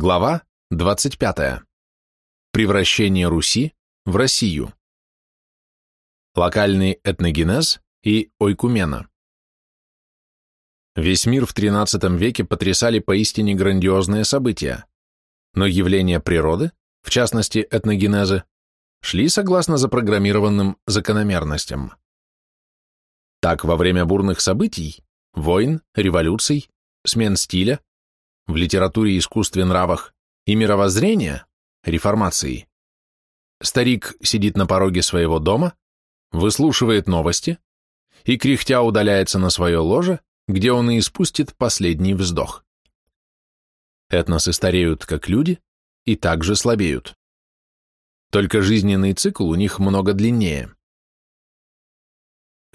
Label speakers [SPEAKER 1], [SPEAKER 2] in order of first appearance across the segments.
[SPEAKER 1] Глава 25. Превращение Руси в Россию. Локальный этногенез и ойкумена. Весь мир в XIII веке потрясали поистине грандиозные события, но явления природы, в частности этногенезы, шли согласно запрограммированным закономерностям. Так, во время бурных событий, войн, революций, смен стиля, в литературе, искусстве, нравах и мировоззрения, реформации, старик сидит на пороге своего дома, выслушивает новости и кряхтя удаляется на свое ложе, где он и испустит последний вздох. Этносы стареют как люди и также слабеют. Только жизненный цикл у них много длиннее.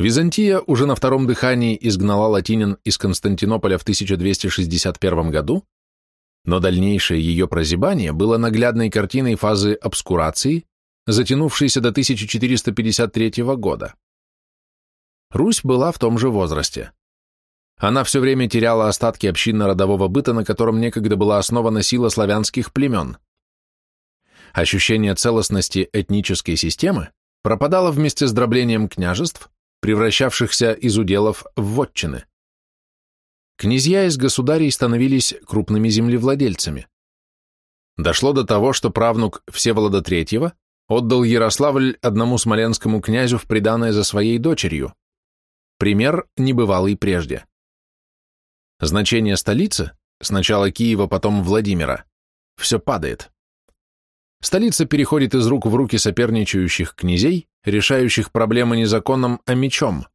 [SPEAKER 1] Византия уже на втором дыхании изгнала латинин из Константинополя в 1261 году, но дальнейшее ее прозябание было наглядной картиной фазы обскурации, затянувшейся до 1453 года. Русь была в том же возрасте. Она все время теряла остатки общинно-родового быта, на котором некогда была основана сила славянских племен. Ощущение целостности этнической системы пропадало вместе с дроблением княжеств, превращавшихся из уделов в вотчины. Князья из государей становились крупными землевладельцами. Дошло до того, что правнук Всеволода III отдал Ярославль одному смоленскому князю в приданое за своей дочерью. Пример небывалый прежде. Значение столицы, сначала Киева, потом Владимира, все падает. Столица переходит из рук в руки соперничающих князей, решающих проблемы не законом, а мечом.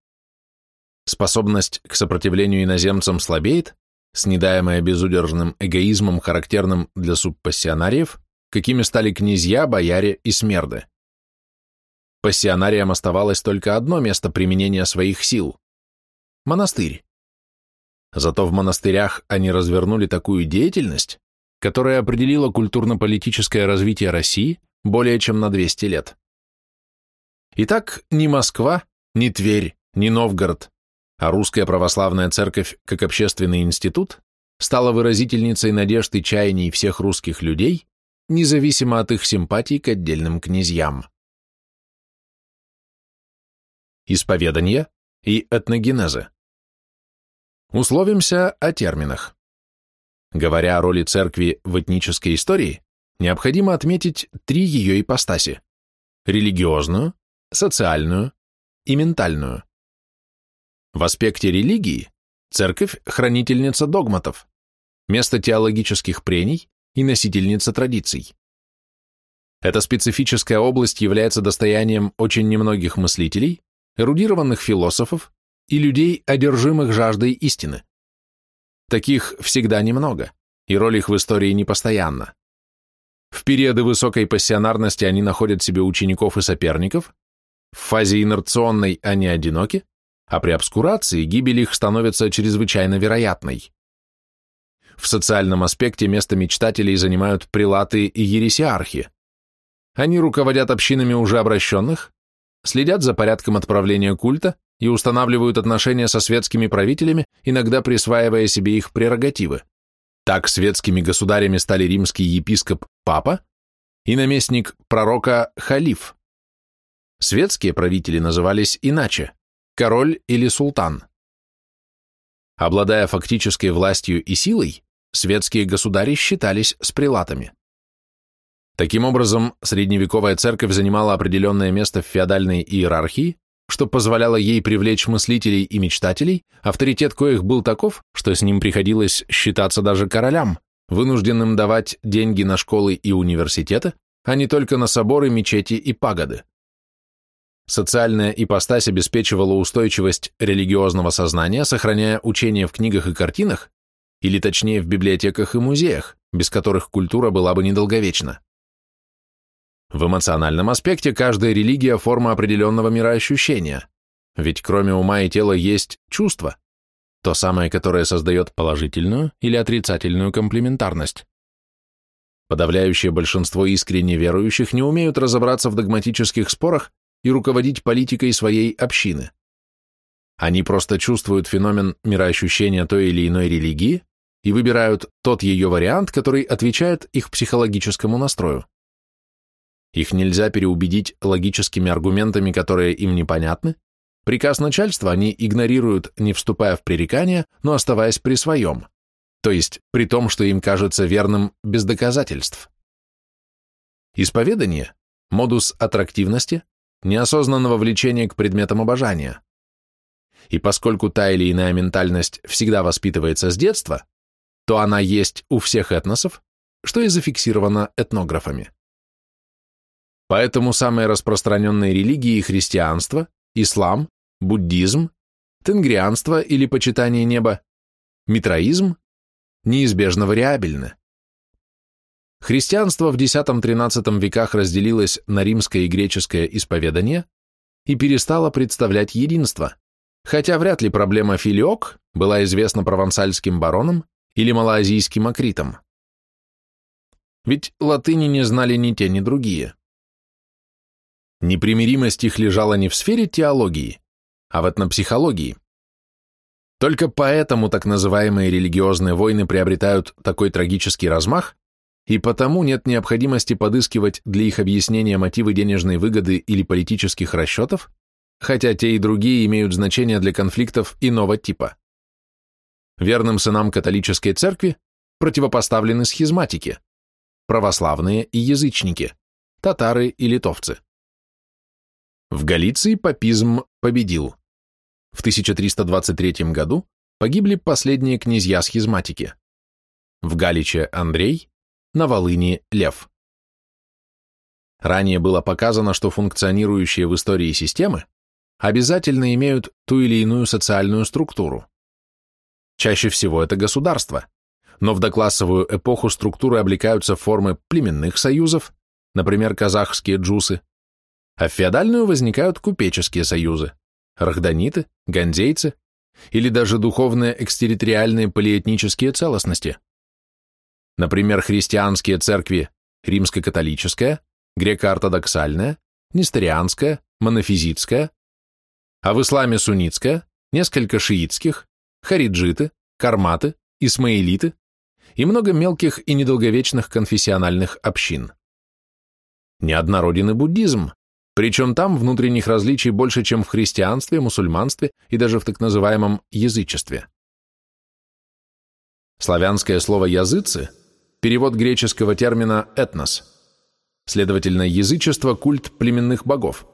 [SPEAKER 1] Способность к сопротивлению иноземцам слабеет, снедаемая безудержным эгоизмом, характерным для субпассионариев, какими стали князья, бояре и смерды. Пассионариям оставалось только одно место применения своих сил – монастырь. Зато в монастырях они развернули такую деятельность, которая определила культурно-политическое развитие России более чем на 200 лет. Итак, ни Москва, ни Тверь, ни Новгород, а русская православная церковь как общественный институт стала выразительницей надежд и чаяний всех русских людей, независимо от их симпатий к отдельным князьям. Исповедание и этногенеза. Условимся о терминах. Говоря о роли церкви в этнической истории, необходимо отметить три ее ипостаси – религиозную, социальную и ментальную. В аспекте религии церковь – хранительница догматов, место теологических прений и носительница традиций. Эта специфическая область является достоянием очень немногих мыслителей, эрудированных философов и людей, одержимых жаждой истины. Таких всегда немного, и роль их в истории непостоянна. В периоды высокой пассионарности они находят себе учеников и соперников, в фазе инерционной они одиноки, а при обскурации гибель их становится чрезвычайно вероятной. В социальном аспекте место мечтателей занимают прилаты и ересиархи. Они руководят общинами уже обращенных, следят за порядком отправления культа и устанавливают отношения со светскими правителями, иногда присваивая себе их прерогативы. Так светскими государями стали римский епископ Папа и наместник пророка Халиф. Светские правители назывались иначе – король или султан. Обладая фактической властью и силой, светские государи считались с прилатами. Таким образом, средневековая церковь занимала определенное место в феодальной иерархии, что позволяло ей привлечь мыслителей и мечтателей, авторитет коих был таков, что с ним приходилось считаться даже королям, вынужденным давать деньги на школы и университеты, а не только на соборы, мечети и пагоды. Социальная ипостась обеспечивала устойчивость религиозного сознания, сохраняя учения в книгах и картинах, или точнее в библиотеках и музеях, без которых культура была бы недолговечна. В эмоциональном аспекте каждая религия – форма определенного мироощущения, ведь кроме ума и тела есть чувство, то самое, которое создает положительную или отрицательную комплементарность. Подавляющее большинство искренне верующих не умеют разобраться в догматических спорах и руководить политикой своей общины. Они просто чувствуют феномен мироощущения той или иной религии, и выбирают тот ее вариант, который отвечает их психологическому настрою. Их нельзя переубедить логическими аргументами, которые им непонятны. Приказ начальства они игнорируют, не вступая в пререкания, но оставаясь при своем, то есть при том, что им кажется верным без доказательств. Исповедание – модус аттрактивности, неосознанного влечения к предметам обожания. И поскольку та или иная ментальность всегда воспитывается с детства, то она есть у всех этносов, что и зафиксировано этнографами. Поэтому самые распространенные религии – христианство, ислам, буддизм, тенгрианство или почитание неба, митраизм – неизбежно вариабельны. Христианство в X-XIII веках разделилось на римское и греческое исповедание и перестало представлять единство, хотя вряд ли проблема филиок была известна провансальским баронам или малоазийским акритам. Ведь латыни не знали ни те, ни другие. Непримиримость их лежала не в сфере теологии, а в этнопсихологии. Только поэтому так называемые религиозные войны приобретают такой трагический размах, и потому нет необходимости подыскивать для их объяснения мотивы денежной выгоды или политических расчетов, хотя те и другие имеют значение для конфликтов иного типа. Верным сынам католической церкви противопоставлены схизматики, православные и язычники, татары и литовцы. В Галиции папизм победил. В 1323 году погибли последние князья-схизматики. В Галиче Андрей, на Волыни Лев. Ранее было показано, что функционирующие в истории системы обязательно имеют ту или иную социальную структуру. Чаще всего это государство, но в доклассовую эпоху структуры облекаются в формы племенных союзов, например, казахские джусы, а в феодальную возникают купеческие союзы, рахданиты, ганзейцы или даже духовные экстерриториальные полиэтнические целостности. Например, христианские церкви римско-католическая, греко-ортодоксальная, несторианская, монофизитская, а в исламе суннитская, несколько шиитских, хариджиты, карматы, исмаилиты и много мелких и недолговечных конфессиональных общин. Неоднороден и буддизм, причем там внутренних различий больше, чем в христианстве, мусульманстве и даже в так называемом язычестве. Славянское слово «языцы» – перевод греческого термина «этнос», следовательно, язычество – культ племенных богов.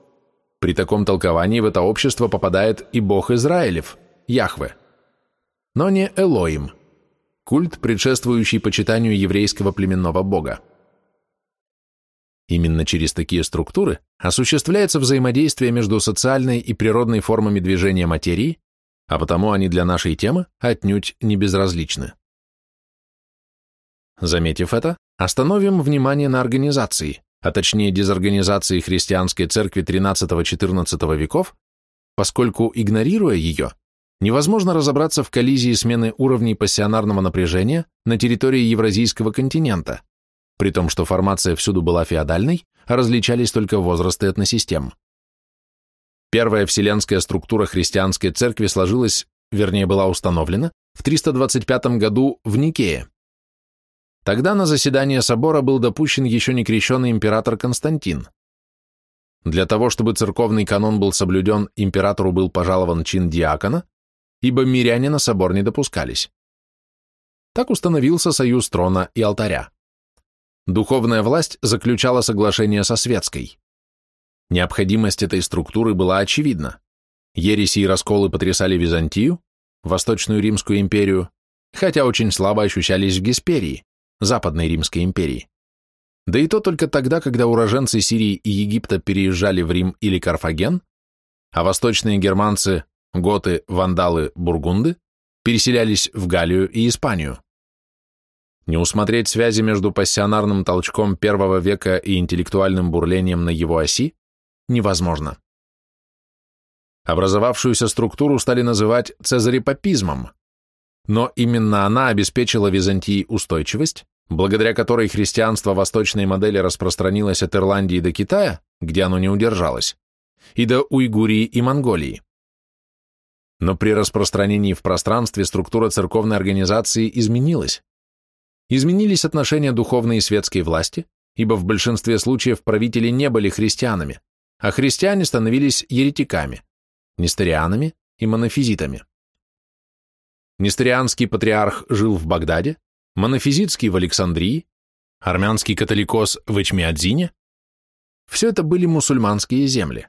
[SPEAKER 1] При таком толковании в это общество попадает и бог Израилев, Яхве, но не Элоим, культ, предшествующий почитанию еврейского племенного бога. Именно через такие структуры осуществляется взаимодействие между социальной и природной формами движения материи, а потому они для нашей темы отнюдь не безразличны. Заметив это, остановим внимание на организации, а точнее дезорганизации христианской церкви XIII-XIV веков, поскольку, игнорируя ее, невозможно разобраться в коллизии смены уровней пассионарного напряжения на территории Евразийского континента, при том, что формация всюду была феодальной, а различались только возрасты этносистем. Первая вселенская структура христианской церкви сложилась, вернее была установлена, в 325 году в Никее. Тогда на заседание собора был допущен еще не крещенный император Константин. Для того, чтобы церковный канон был соблюден, императору был пожалован чин диакона, ибо миряне на собор не допускались. Так установился союз трона и алтаря. Духовная власть заключала соглашение со светской. Необходимость этой структуры была очевидна. Ереси и расколы потрясали Византию, Восточную Римскую империю, хотя очень слабо ощущались в Гесперии, Западной Римской империи. Да и то только тогда, когда уроженцы Сирии и Египта переезжали в Рим или Карфаген, а восточные германцы, готы, вандалы, бургунды переселялись в Галлию и Испанию. Не усмотреть связи между пассионарным толчком первого века и интеллектуальным бурлением на его оси невозможно. Образовавшуюся структуру стали называть цезарепапизмом, но именно она обеспечила Византии устойчивость, благодаря которой христианство восточной модели распространилось от Ирландии до Китая, где оно не удержалось, и до Уйгурии и Монголии. Но при распространении в пространстве структура церковной организации изменилась. Изменились отношения духовной и светской власти, ибо в большинстве случаев правители не были христианами, а христиане становились еретиками, нестерианами и монофизитами. Нестерианский патриарх жил в Багдаде, монофизитский в Александрии, армянский католикос в Эчмиадзине. Все это были мусульманские земли.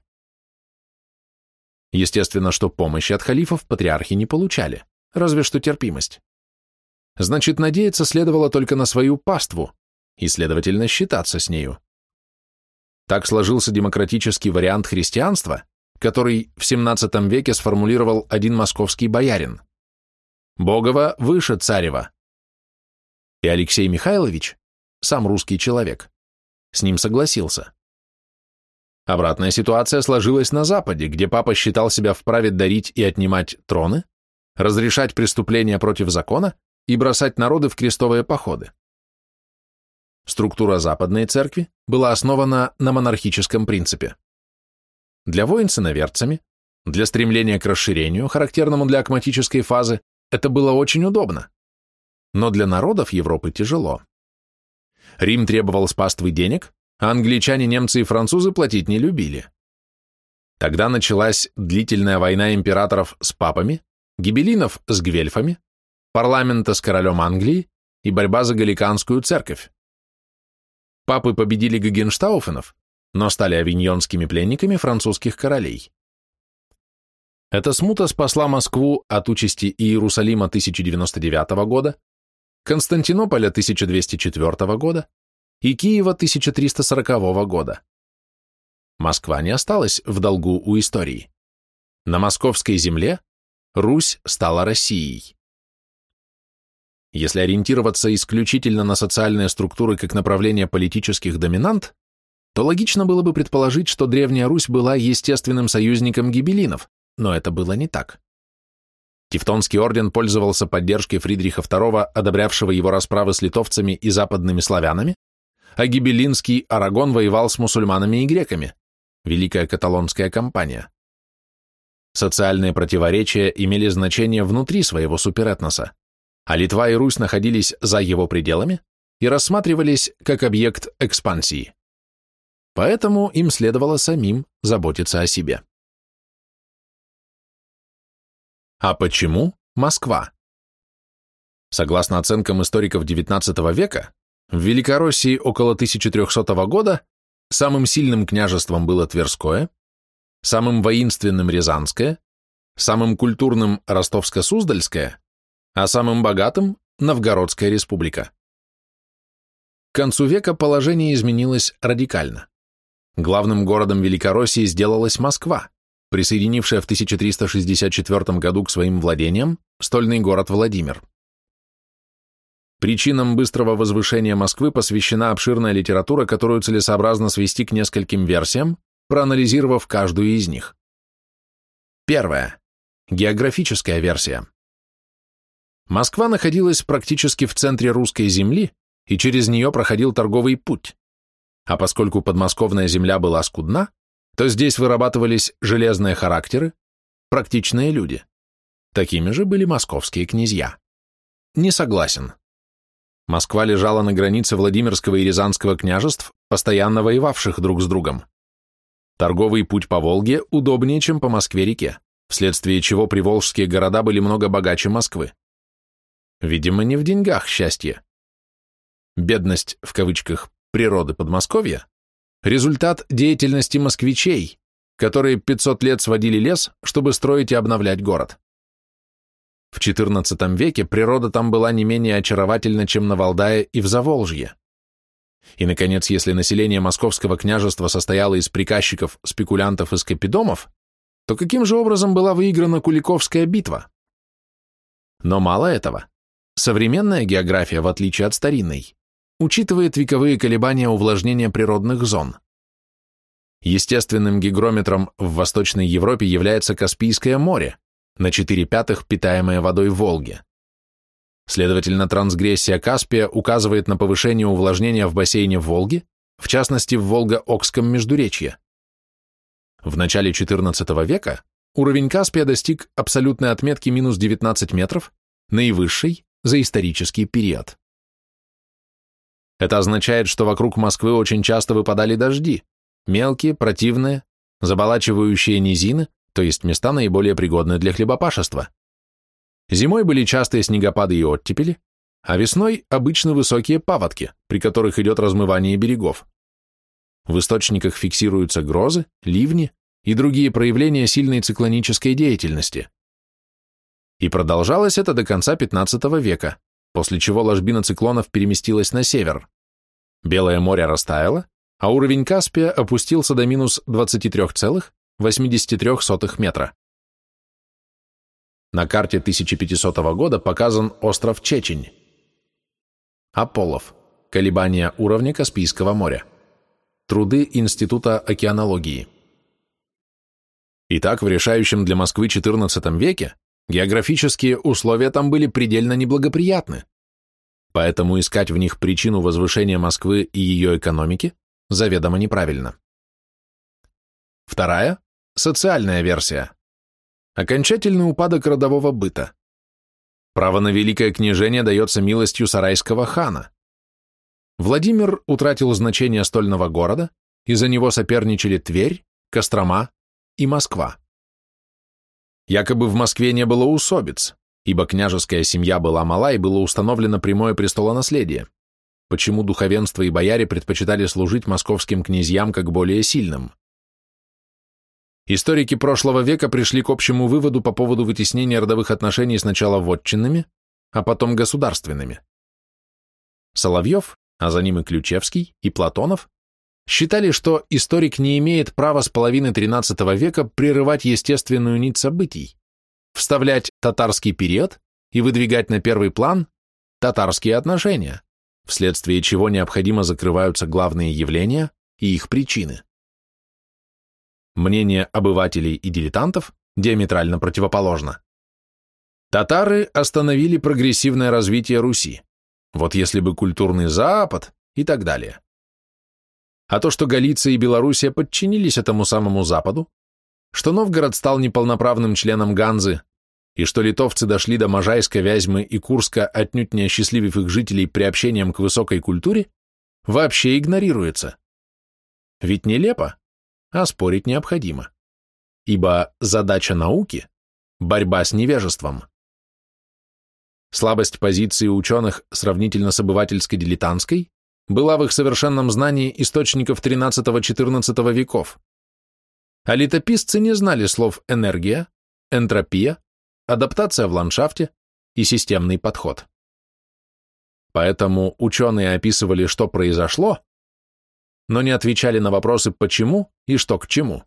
[SPEAKER 1] Естественно, что помощи от халифов патриархи не получали, разве что терпимость. Значит, надеяться следовало только на свою паству и, следовательно, считаться с нею. Так сложился демократический вариант христианства, который в XVII веке сформулировал один московский боярин. Богова выше царева. И Алексей Михайлович, сам русский человек, с ним согласился. Обратная ситуация сложилась на Западе, где папа считал себя вправе дарить и отнимать троны, разрешать преступления против закона и бросать народы в крестовые походы. Структура Западной Церкви была основана на монархическом принципе. Для войн с иноверцами, для стремления к расширению, характерному для акматической фазы, это было очень удобно. Но для народов Европы тяжело. Рим требовал с паствы денег, а англичане, немцы и французы платить не любили. Тогда началась длительная война императоров с папами, гибелинов с гвельфами, парламента с королем Англии и борьба за галиканскую церковь. Папы победили Гагенштауфенов, но стали авиньонскими пленниками французских королей. Эта смута спасла Москву от участи Иерусалима 1099 года, Константинополя 1204 года и Киева 1340 года. Москва не осталась в долгу у истории. На московской земле Русь стала Россией. Если ориентироваться исключительно на социальные структуры как направление политических доминант, то логично было бы предположить, что Древняя Русь была естественным союзником гибелинов, но это было не так. Тевтонский орден пользовался поддержкой Фридриха II, одобрявшего его расправы с литовцами и западными славянами, а гибелинский Арагон воевал с мусульманами и греками, Великая Каталонская кампания. Социальные противоречия имели значение внутри своего суперэтноса а Литва и Русь находились за его пределами и рассматривались как объект экспансии. Поэтому им следовало самим заботиться о себе. А почему Москва? Согласно оценкам историков XIX века, в Великороссии около 1300 года самым сильным княжеством было Тверское, самым воинственным Рязанское, самым культурным Ростовско-Суздальское, а самым богатым – Новгородская республика. К концу века положение изменилось радикально. Главным городом Великороссии сделалась Москва, присоединившая в 1364 году к своим владениям стольный город Владимир. Причинам быстрого возвышения Москвы посвящена обширная литература, которую целесообразно свести к нескольким версиям, проанализировав каждую из них. Первая. Географическая версия. Москва находилась практически в центре русской земли, и через нее проходил торговый путь. А поскольку подмосковная земля была скудна, то здесь вырабатывались железные характеры, практичные люди. Такими же были московские князья. Не согласен. Москва лежала на границе Владимирского и Рязанского княжеств, постоянно воевавших друг с другом. Торговый путь по Волге удобнее, чем по Москве-реке, вследствие чего приволжские города были много богаче Москвы. Видимо, не в деньгах счастье. Бедность, в кавычках, природы Подмосковья – результат деятельности москвичей, которые 500 лет сводили лес, чтобы строить и обновлять город. В XIV веке природа там была не менее очаровательна, чем на Валдае и в Заволжье. И, наконец, если население Московского княжества состояло из приказчиков, спекулянтов и скопидомов, то каким же образом была выиграна Куликовская битва? Но мало этого. Современная география, в отличие от старинной, учитывает вековые колебания увлажнения природных зон. Естественным гигрометром в Восточной Европе является Каспийское море, на 4 пятых питаемое водой Волги. Следовательно, трансгрессия Каспия указывает на повышение увлажнения в бассейне Волги, в частности в Волго-Окском междуречье. В начале XIV века уровень Каспия достиг абсолютной отметки минус 19 метров, наивысшей за исторический период. Это означает, что вокруг Москвы очень часто выпадали дожди, мелкие, противные, заболачивающие низины, то есть места наиболее пригодные для хлебопашества. Зимой были частые снегопады и оттепели, а весной обычно высокие паводки, при которых идет размывание берегов. В источниках фиксируются грозы, ливни и другие проявления сильной циклонической деятельности. И продолжалось это до конца XV века, после чего ложбина циклонов переместилась на север. Белое море растаяло, а уровень Каспия опустился до минус 23,83 метра. На карте 1500 года показан остров Чечень. Аполлов. Колебания уровня Каспийского моря. Труды Института океанологии. Итак, в решающем для Москвы XIV веке географические условия там были предельно неблагоприятны, поэтому искать в них причину возвышения Москвы и ее экономики заведомо неправильно. Вторая – социальная версия. Окончательный упадок родового быта. Право на великое княжение дается милостью сарайского хана. Владимир утратил значение стольного города, и за него соперничали Тверь, Кострома и Москва. Якобы в Москве не было усобиц, ибо княжеская семья была мала и было установлено прямое престолонаследие. Почему духовенство и бояре предпочитали служить московским князьям как более сильным? Историки прошлого века пришли к общему выводу по поводу вытеснения родовых отношений сначала вотчинными, а потом государственными. Соловьев, а за ним и Ключевский, и Платонов считали, что историк не имеет права с половины XIII века прерывать естественную нить событий, вставлять татарский период и выдвигать на первый план татарские отношения, вследствие чего необходимо закрываются главные явления и их причины. Мнение обывателей и дилетантов диаметрально противоположно. Татары остановили прогрессивное развитие Руси. Вот если бы культурный Запад и так далее. А то, что Галиция и Белоруссия подчинились этому самому Западу, что Новгород стал неполноправным членом Ганзы, и что литовцы дошли до Можайска, Вязьмы и Курска, отнюдь не осчастливив их жителей приобщением к высокой культуре, вообще игнорируется. Ведь нелепо, а спорить необходимо. Ибо задача науки – борьба с невежеством. Слабость позиции ученых сравнительно с обывательско-дилетантской была в их совершенном знании источников XIII-XIV веков. А летописцы не знали слов «энергия», «энтропия», «адаптация в ландшафте» и «системный подход». Поэтому ученые описывали, что произошло, но не отвечали на вопросы «почему» и «что к чему».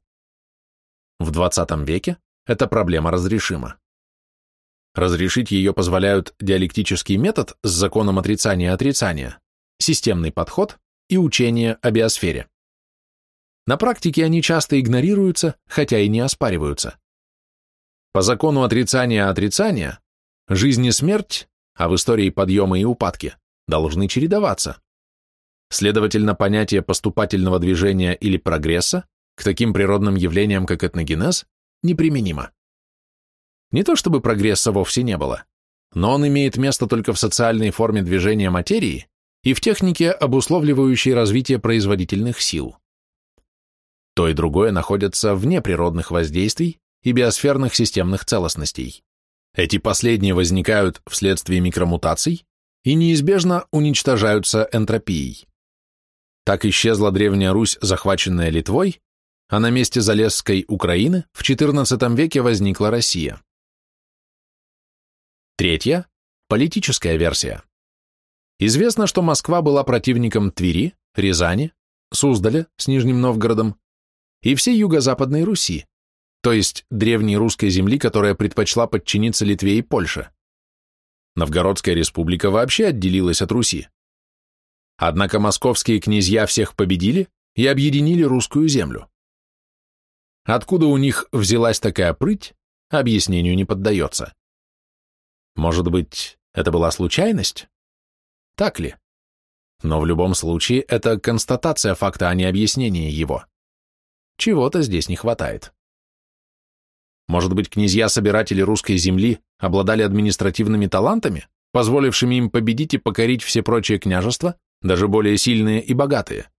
[SPEAKER 1] В 20 веке эта проблема разрешима. Разрешить ее позволяют диалектический метод с законом отрицания и отрицания, системный подход и учение о биосфере. На практике они часто игнорируются, хотя и не оспариваются. По закону отрицания отрицания жизнь и смерть, а в истории подъемы и упадки, должны чередоваться. Следовательно, понятие поступательного движения или прогресса к таким природным явлениям, как этногенез, неприменимо. Не то чтобы прогресса вовсе не было, но он имеет место только в социальной форме движения материи и в технике, обусловливающей развитие производительных сил. То и другое находятся вне природных воздействий и биосферных системных целостностей. Эти последние возникают вследствие микромутаций и неизбежно уничтожаются энтропией. Так исчезла Древняя Русь, захваченная Литвой, а на месте Залесской Украины в XIV веке возникла Россия. Третья – политическая версия. Известно, что Москва была противником Твери, Рязани, Суздаля с Нижним Новгородом и всей юго-западной Руси, то есть древней русской земли, которая предпочла подчиниться Литве и Польше. Новгородская республика вообще отделилась от Руси. Однако московские князья всех победили и объединили русскую землю. Откуда у них взялась такая прыть, объяснению не поддается. Может быть, это была случайность? Так ли? Но в любом случае это констатация факта, а не объяснение его. Чего-то здесь не хватает. Может быть, князья-собиратели русской земли обладали административными талантами, позволившими им победить и покорить все прочие княжества, даже более сильные и богатые?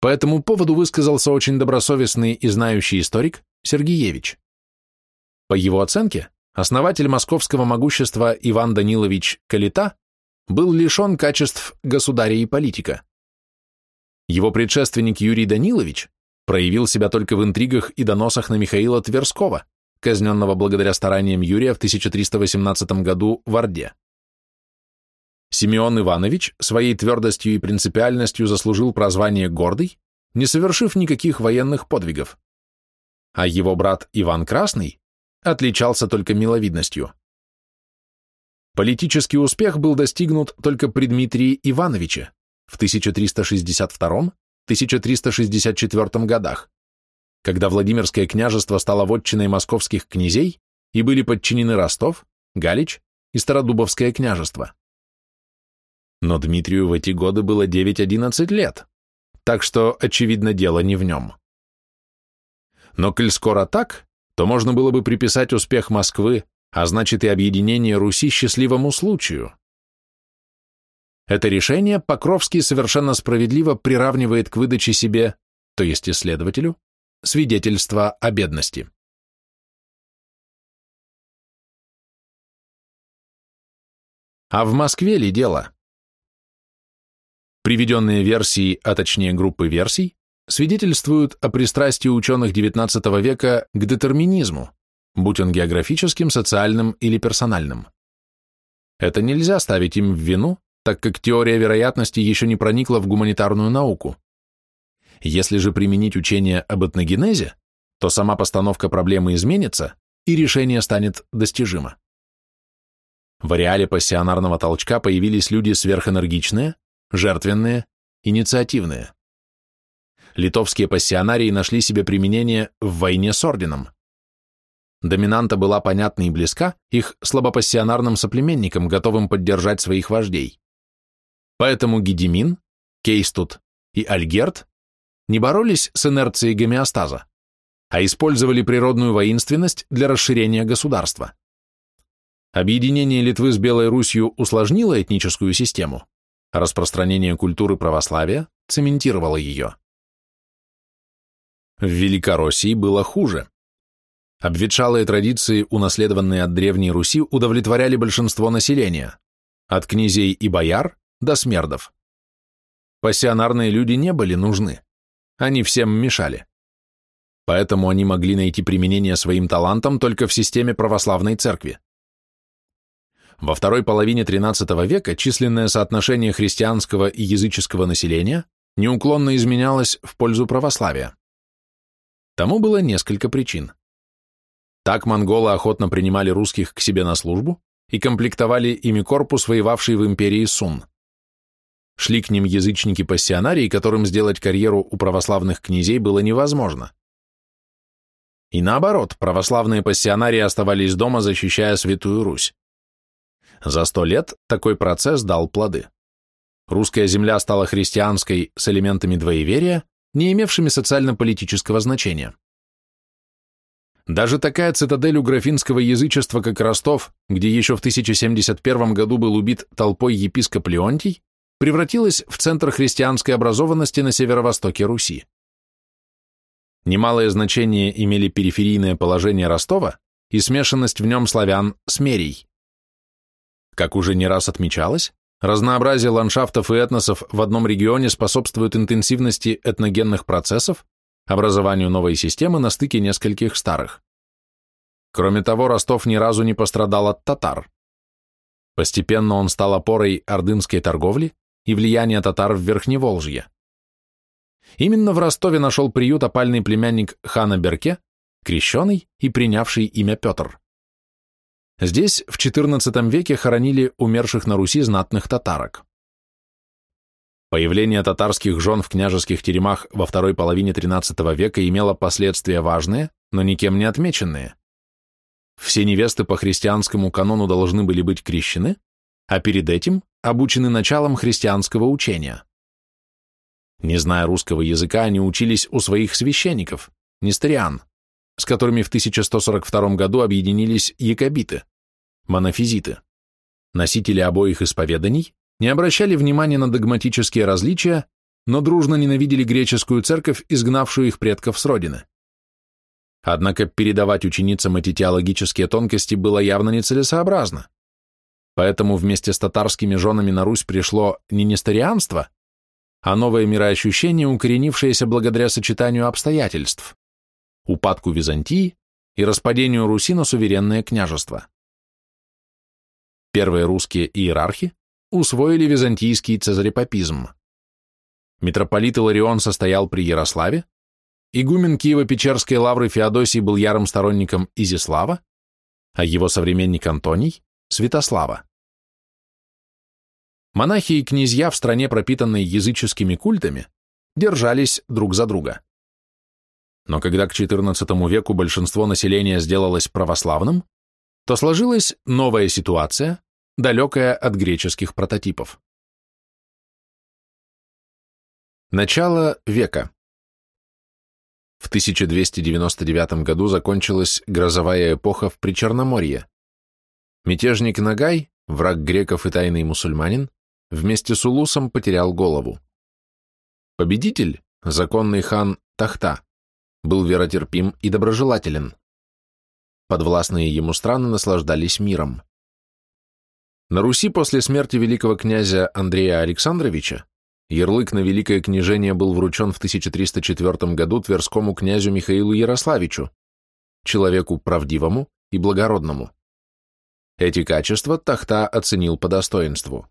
[SPEAKER 1] По этому поводу высказался очень добросовестный и знающий историк Сергеевич. По его оценке, основатель московского могущества Иван Данилович Калита был лишен качеств государя и политика. Его предшественник Юрий Данилович проявил себя только в интригах и доносах на Михаила Тверского, казненного благодаря стараниям Юрия в 1318 году в Орде. Симеон Иванович своей твердостью и принципиальностью заслужил прозвание «гордый», не совершив никаких военных подвигов. А его брат Иван Красный отличался только миловидностью. Политический успех был достигнут только при Дмитрии Ивановиче в 1362-1364 годах, когда Владимирское княжество стало вотчиной московских князей и были подчинены Ростов, Галич и Стародубовское княжество. Но Дмитрию в эти годы было 9-11 лет, так что, очевидно, дело не в нем. Но коль скоро так, то можно было бы приписать успех Москвы, а значит и объединение Руси счастливому случаю. Это решение Покровский совершенно справедливо приравнивает к выдаче себе, то есть исследователю, свидетельства о бедности. А в Москве ли дело? Приведенные версии, а точнее группы версий, свидетельствуют о пристрастии ученых XIX века к детерминизму, будь он географическим, социальным или персональным. Это нельзя ставить им в вину, так как теория вероятности еще не проникла в гуманитарную науку. Если же применить учение об этногенезе, то сама постановка проблемы изменится, и решение станет достижимо. В ареале пассионарного толчка появились люди сверхэнергичные, жертвенные, инициативные. Литовские пассионарии нашли себе применение в войне с орденом. Доминанта была понятна и близка их слабопассионарным соплеменникам, готовым поддержать своих вождей. Поэтому Гедимин, Кейстут и Альгерт не боролись с инерцией гомеостаза, а использовали природную воинственность для расширения государства. Объединение Литвы с Белой Русью усложнило этническую систему, Распространение культуры православия цементировало ее. В Великороссии было хуже. Обветшалые традиции, унаследованные от Древней Руси, удовлетворяли большинство населения, от князей и бояр до смердов. Пассионарные люди не были нужны, они всем мешали. Поэтому они могли найти применение своим талантам только в системе православной церкви. Во второй половине XIII века численное соотношение христианского и языческого населения неуклонно изменялось в пользу православия. Тому было несколько причин. Так монголы охотно принимали русских к себе на службу и комплектовали ими корпус, воевавший в империи Сун. Шли к ним язычники-пассионарии, которым сделать карьеру у православных князей было невозможно. И наоборот, православные пассионарии оставались дома, защищая Святую Русь. За сто лет такой процесс дал плоды. Русская земля стала христианской с элементами двоеверия, не имевшими социально-политического значения. Даже такая цитадель у графинского язычества, как Ростов, где еще в 1071 году был убит толпой епископ Леонтий, превратилась в центр христианской образованности на северо-востоке Руси. Немалое значение имели периферийное положение Ростова и смешанность в нем славян с Мерей. Как уже не раз отмечалось, разнообразие ландшафтов и этносов в одном регионе способствует интенсивности этногенных процессов, образованию новой системы на стыке нескольких старых. Кроме того, Ростов ни разу не пострадал от татар. Постепенно он стал опорой ордынской торговли и влияния татар в Верхневолжье. Именно в Ростове нашел приют опальный племянник хана Берке, крещеный и принявший имя Петр. Здесь в XIV веке хоронили умерших на Руси знатных татарок. Появление татарских жен в княжеских теремах во второй половине XIII века имело последствия важные, но никем не отмеченные. Все невесты по христианскому канону должны были быть крещены, а перед этим обучены началом христианского учения. Не зная русского языка, они учились у своих священников, нестериан, с которыми в 1142 году объединились якобиты, монофизиты. Носители обоих исповеданий не обращали внимания на догматические различия, но дружно ненавидели греческую церковь, изгнавшую их предков с родины. Однако передавать ученицам эти теологические тонкости было явно нецелесообразно. Поэтому вместе с татарскими женами на Русь пришло не несторианство, а новое мироощущение, укоренившееся благодаря сочетанию обстоятельств, упадку Византии и распадению Руси на суверенное княжество. Первые русские иерархи усвоили византийский цезарепапизм. Митрополит Иларион состоял при Ярославе, игумен Киево-Печерской лавры Феодосий был ярым сторонником Изислава, а его современник Антоний – Святослава. Монахи и князья в стране, пропитанной языческими культами, держались друг за друга. Но когда к XIV веку большинство населения сделалось православным, то сложилась новая ситуация, далекая от греческих прототипов. Начало века. В 1299 году закончилась грозовая эпоха в Причерноморье. Мятежник Нагай, враг греков и тайный мусульманин, вместе с Улусом потерял голову. Победитель, законный хан Тахта, был веротерпим и доброжелателен. Подвластные ему страны наслаждались миром. На Руси после смерти великого князя Андрея Александровича Ярлык на Великое княжение был вручен в 1304 году Тверскому князю Михаилу Ярославичу, человеку правдивому и благородному. Эти качества Тахта оценил по достоинству.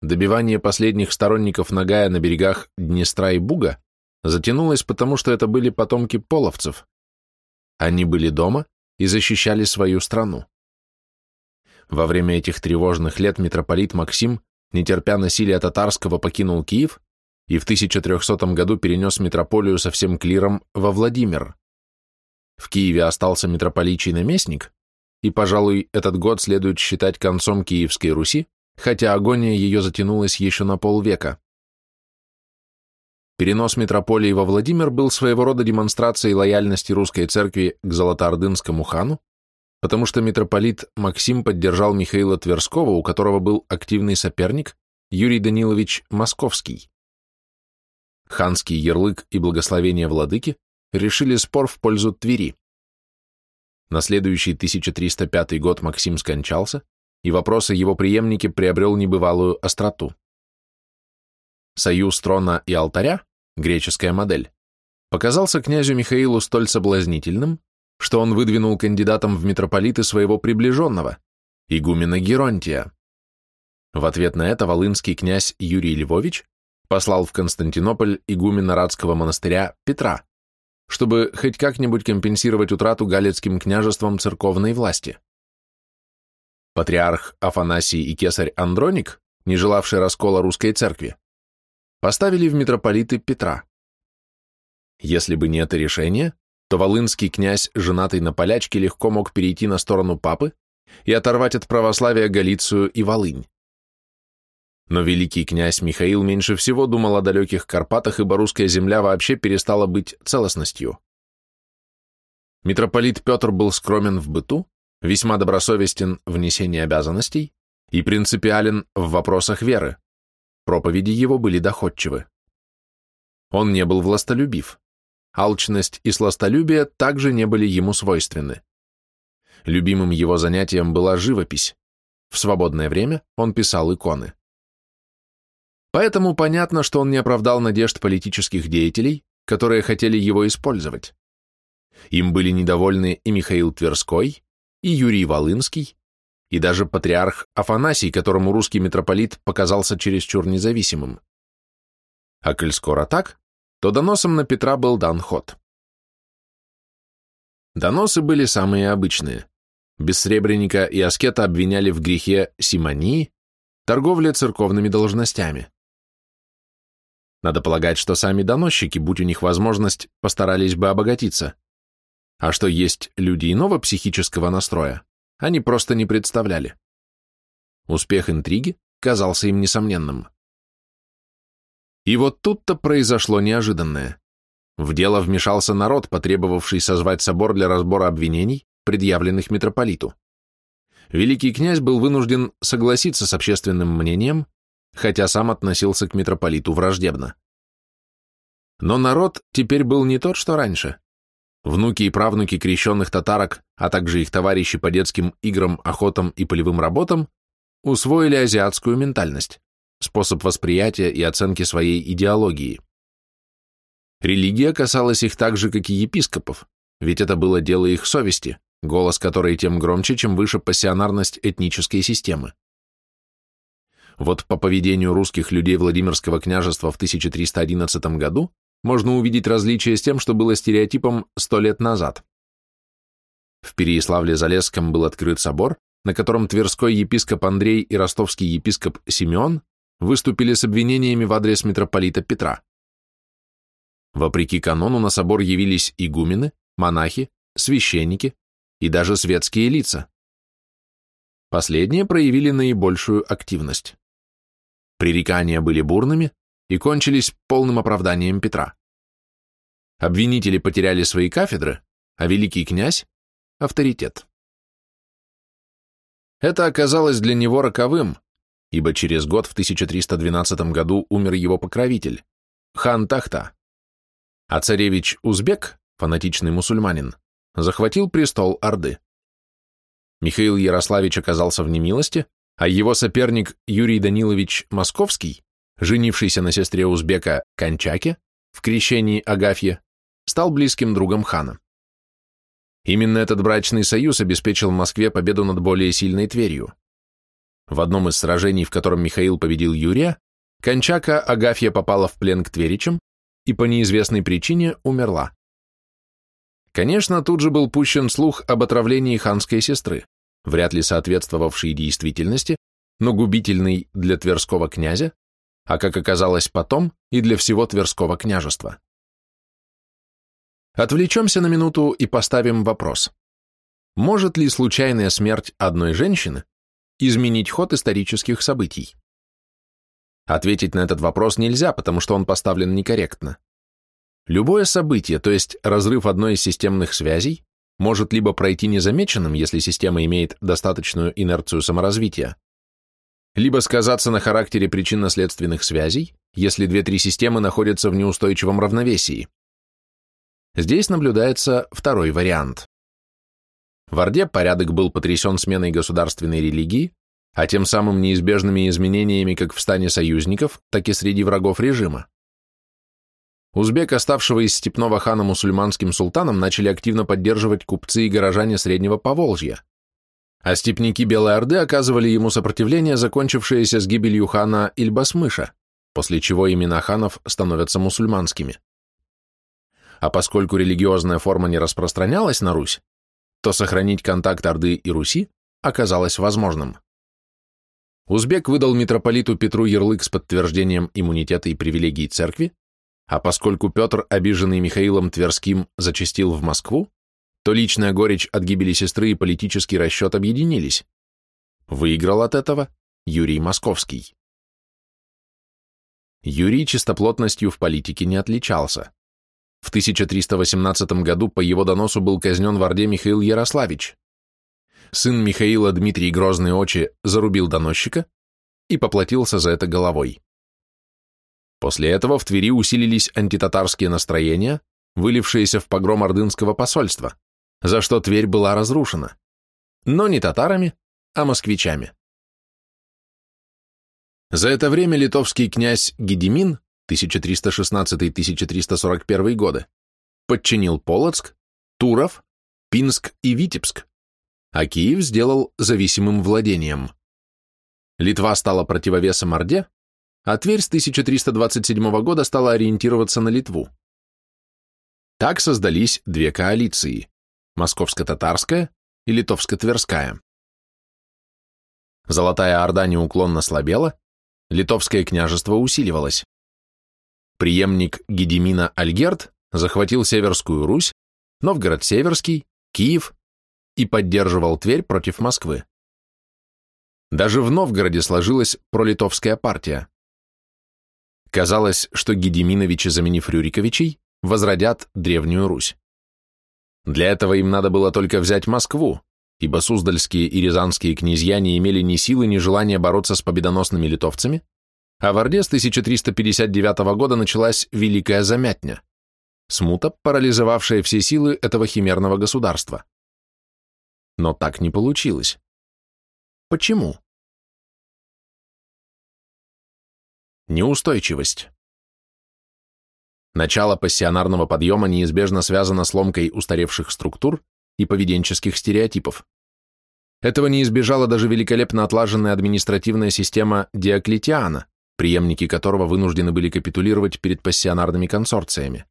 [SPEAKER 1] Добивание последних сторонников Нагая на берегах Днестра и Буга затянулось потому, что это были потомки половцев. Они были дома и защищали свою страну. Во время этих тревожных лет митрополит Максим не терпя насилия татарского, покинул Киев и в 1300 году перенес митрополию со всем клиром во Владимир. В Киеве остался митрополичий наместник, и, пожалуй, этот год следует считать концом Киевской Руси, хотя агония ее затянулась еще на полвека. Перенос митрополии во Владимир был своего рода демонстрацией лояльности русской церкви к золотоордынскому хану, потому что митрополит Максим поддержал Михаила Тверского, у которого был активный соперник Юрий Данилович Московский. Ханский ярлык и благословение владыки решили спор в пользу Твери. На следующий 1305 год Максим скончался, и вопрос о его преемнике приобрел небывалую остроту. Союз трона и алтаря, греческая модель, показался князю Михаилу столь соблазнительным, что он выдвинул кандидатом в митрополиты своего приближенного, игумена Геронтия. В ответ на это волынский князь Юрий Львович послал в Константинополь игумена Радского монастыря Петра, чтобы хоть как-нибудь компенсировать утрату галецким княжеством церковной власти. Патриарх Афанасий и кесарь Андроник, не желавший раскола русской церкви, поставили в митрополиты Петра. Если бы не это решение, то волынский князь, женатый на полячке, легко мог перейти на сторону папы и оторвать от православия Галицию и Волынь. Но великий князь Михаил меньше всего думал о далеких Карпатах, ибо русская земля вообще перестала быть целостностью. Митрополит Петр был скромен в быту, весьма добросовестен в несении обязанностей и принципиален в вопросах веры. Проповеди его были доходчивы. Он не был властолюбив. Алчность и сластолюбие также не были ему свойственны. Любимым его занятием была живопись. В свободное время он писал иконы. Поэтому понятно, что он не оправдал надежд политических деятелей, которые хотели его использовать. Им были недовольны и Михаил Тверской, и Юрий Волынский, и даже патриарх Афанасий, которому русский митрополит показался чересчур независимым. А коль скоро так, то доносом на Петра был дан ход. Доносы были самые обычные. Бессребреника и аскета обвиняли в грехе симонии, торговле церковными должностями. Надо полагать, что сами доносчики, будь у них возможность, постарались бы обогатиться. А что есть люди иного психического настроя, они просто не представляли. Успех интриги казался им несомненным. И вот тут-то произошло неожиданное. В дело вмешался народ, потребовавший созвать собор для разбора обвинений, предъявленных митрополиту. Великий князь был вынужден согласиться с общественным мнением, хотя сам относился к митрополиту враждебно. Но народ теперь был не тот, что раньше. Внуки и правнуки крещенных татарок, а также их товарищи по детским играм, охотам и полевым работам усвоили азиатскую ментальность, способ восприятия и оценки своей идеологии. Религия касалась их так же, как и епископов, ведь это было дело их совести, голос которой тем громче, чем выше пассионарность этнической системы. Вот по поведению русских людей Владимирского княжества в 1311 году можно увидеть различие с тем, что было стереотипом сто лет назад. В Переяславле-Залесском был открыт собор, на котором Тверской епископ Андрей и ростовский епископ Симеон выступили с обвинениями в адрес митрополита Петра. Вопреки канону на собор явились игумены, монахи, священники и даже светские лица. Последние проявили наибольшую активность. Пререкания были бурными и кончились полным оправданием Петра. Обвинители потеряли свои кафедры, а великий князь – авторитет. Это оказалось для него роковым, ибо через год в 1312 году умер его покровитель, хан Тахта а царевич Узбек, фанатичный мусульманин, захватил престол Орды. Михаил Ярославич оказался в немилости, а его соперник Юрий Данилович Московский, женившийся на сестре узбека Кончаке в крещении Агафье, стал близким другом хана. Именно этот брачный союз обеспечил Москве победу над более сильной Тверью. В одном из сражений, в котором Михаил победил Юрия, Кончака Агафья попала в плен к тверичам, и по неизвестной причине умерла. Конечно, тут же был пущен слух об отравлении ханской сестры, вряд ли соответствовавшей действительности, но губительный для Тверского князя, а как оказалось потом, и для всего Тверского княжества. Отвлечемся на минуту и поставим вопрос. Может ли случайная смерть одной женщины изменить ход исторических событий? Ответить на этот вопрос нельзя, потому что он поставлен некорректно. Любое событие, то есть разрыв одной из системных связей, может либо пройти незамеченным, если система имеет достаточную инерцию саморазвития, либо сказаться на характере причинно-следственных связей, если две-три системы находятся в неустойчивом равновесии. Здесь наблюдается второй вариант. В Орде порядок был потрясен сменой государственной религии, а тем самым неизбежными изменениями как в стане союзников, так и среди врагов режима. Узбек, оставшего из степного хана мусульманским султаном, начали активно поддерживать купцы и горожане Среднего Поволжья, а степники Белой Орды оказывали ему сопротивление, закончившееся с гибелью хана Ильбасмыша, после чего имена ханов становятся мусульманскими. А поскольку религиозная форма не распространялась на Русь, то сохранить контакт Орды и Руси оказалось возможным. Узбек выдал митрополиту Петру ярлык с подтверждением иммунитета и привилегий церкви, а поскольку Петр, обиженный Михаилом Тверским, зачастил в Москву, то личная горечь от гибели сестры и политический расчет объединились. Выиграл от этого Юрий Московский. Юрий чистоплотностью в политике не отличался. В 1318 году по его доносу был казнен в Орде Михаил Ярославич сын Михаила Дмитрий Грозный Очи зарубил доносчика и поплатился за это головой. После этого в Твери усилились антитатарские настроения, вылившиеся в погром ордынского посольства, за что Тверь была разрушена. Но не татарами, а москвичами. За это время литовский князь Гедемин 1316-1341 годы подчинил Полоцк, Туров, Пинск и Витебск, а Киев сделал зависимым владением. Литва стала противовесом Орде, а Тверь с 1327 года стала ориентироваться на Литву. Так создались две коалиции – Московско-Татарская и Литовско-Тверская. Золотая Орда неуклонно слабела, Литовское княжество усиливалось. Приемник Гедемина Альгерт захватил Северскую Русь, Новгород-Северский, Киев и поддерживал Тверь против Москвы. Даже в Новгороде сложилась пролитовская партия. Казалось, что Гедеминовичи, заменив Рюриковичей, возродят Древнюю Русь. Для этого им надо было только взять Москву, ибо суздальские и рязанские князья не имели ни силы, ни желания бороться с победоносными литовцами, а в Орде с 1359 года началась Великая Замятня, смута, парализовавшая все силы этого химерного государства. Но так не получилось. Почему? Неустойчивость. Начало пассионарного подъема неизбежно связано с ломкой устаревших структур и поведенческих стереотипов. Этого не избежала даже великолепно отлаженная административная система Диоклетиана, преемники которого вынуждены были капитулировать перед пассионарными консорциями.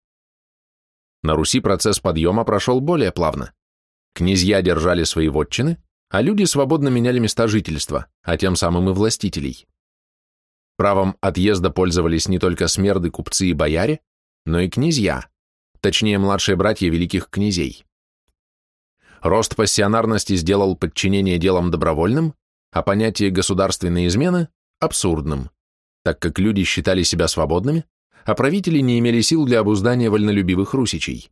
[SPEAKER 1] На Руси процесс подъема прошел более плавно. Князья держали свои вотчины, а люди свободно меняли места жительства, а тем самым и властителей. Правом отъезда пользовались не только смерды, купцы и бояре, но и князья, точнее младшие братья великих князей. Рост пассионарности сделал подчинение делам добровольным, а понятие государственной измены – абсурдным, так как люди считали себя свободными, а правители не имели сил для обуздания вольнолюбивых русичей.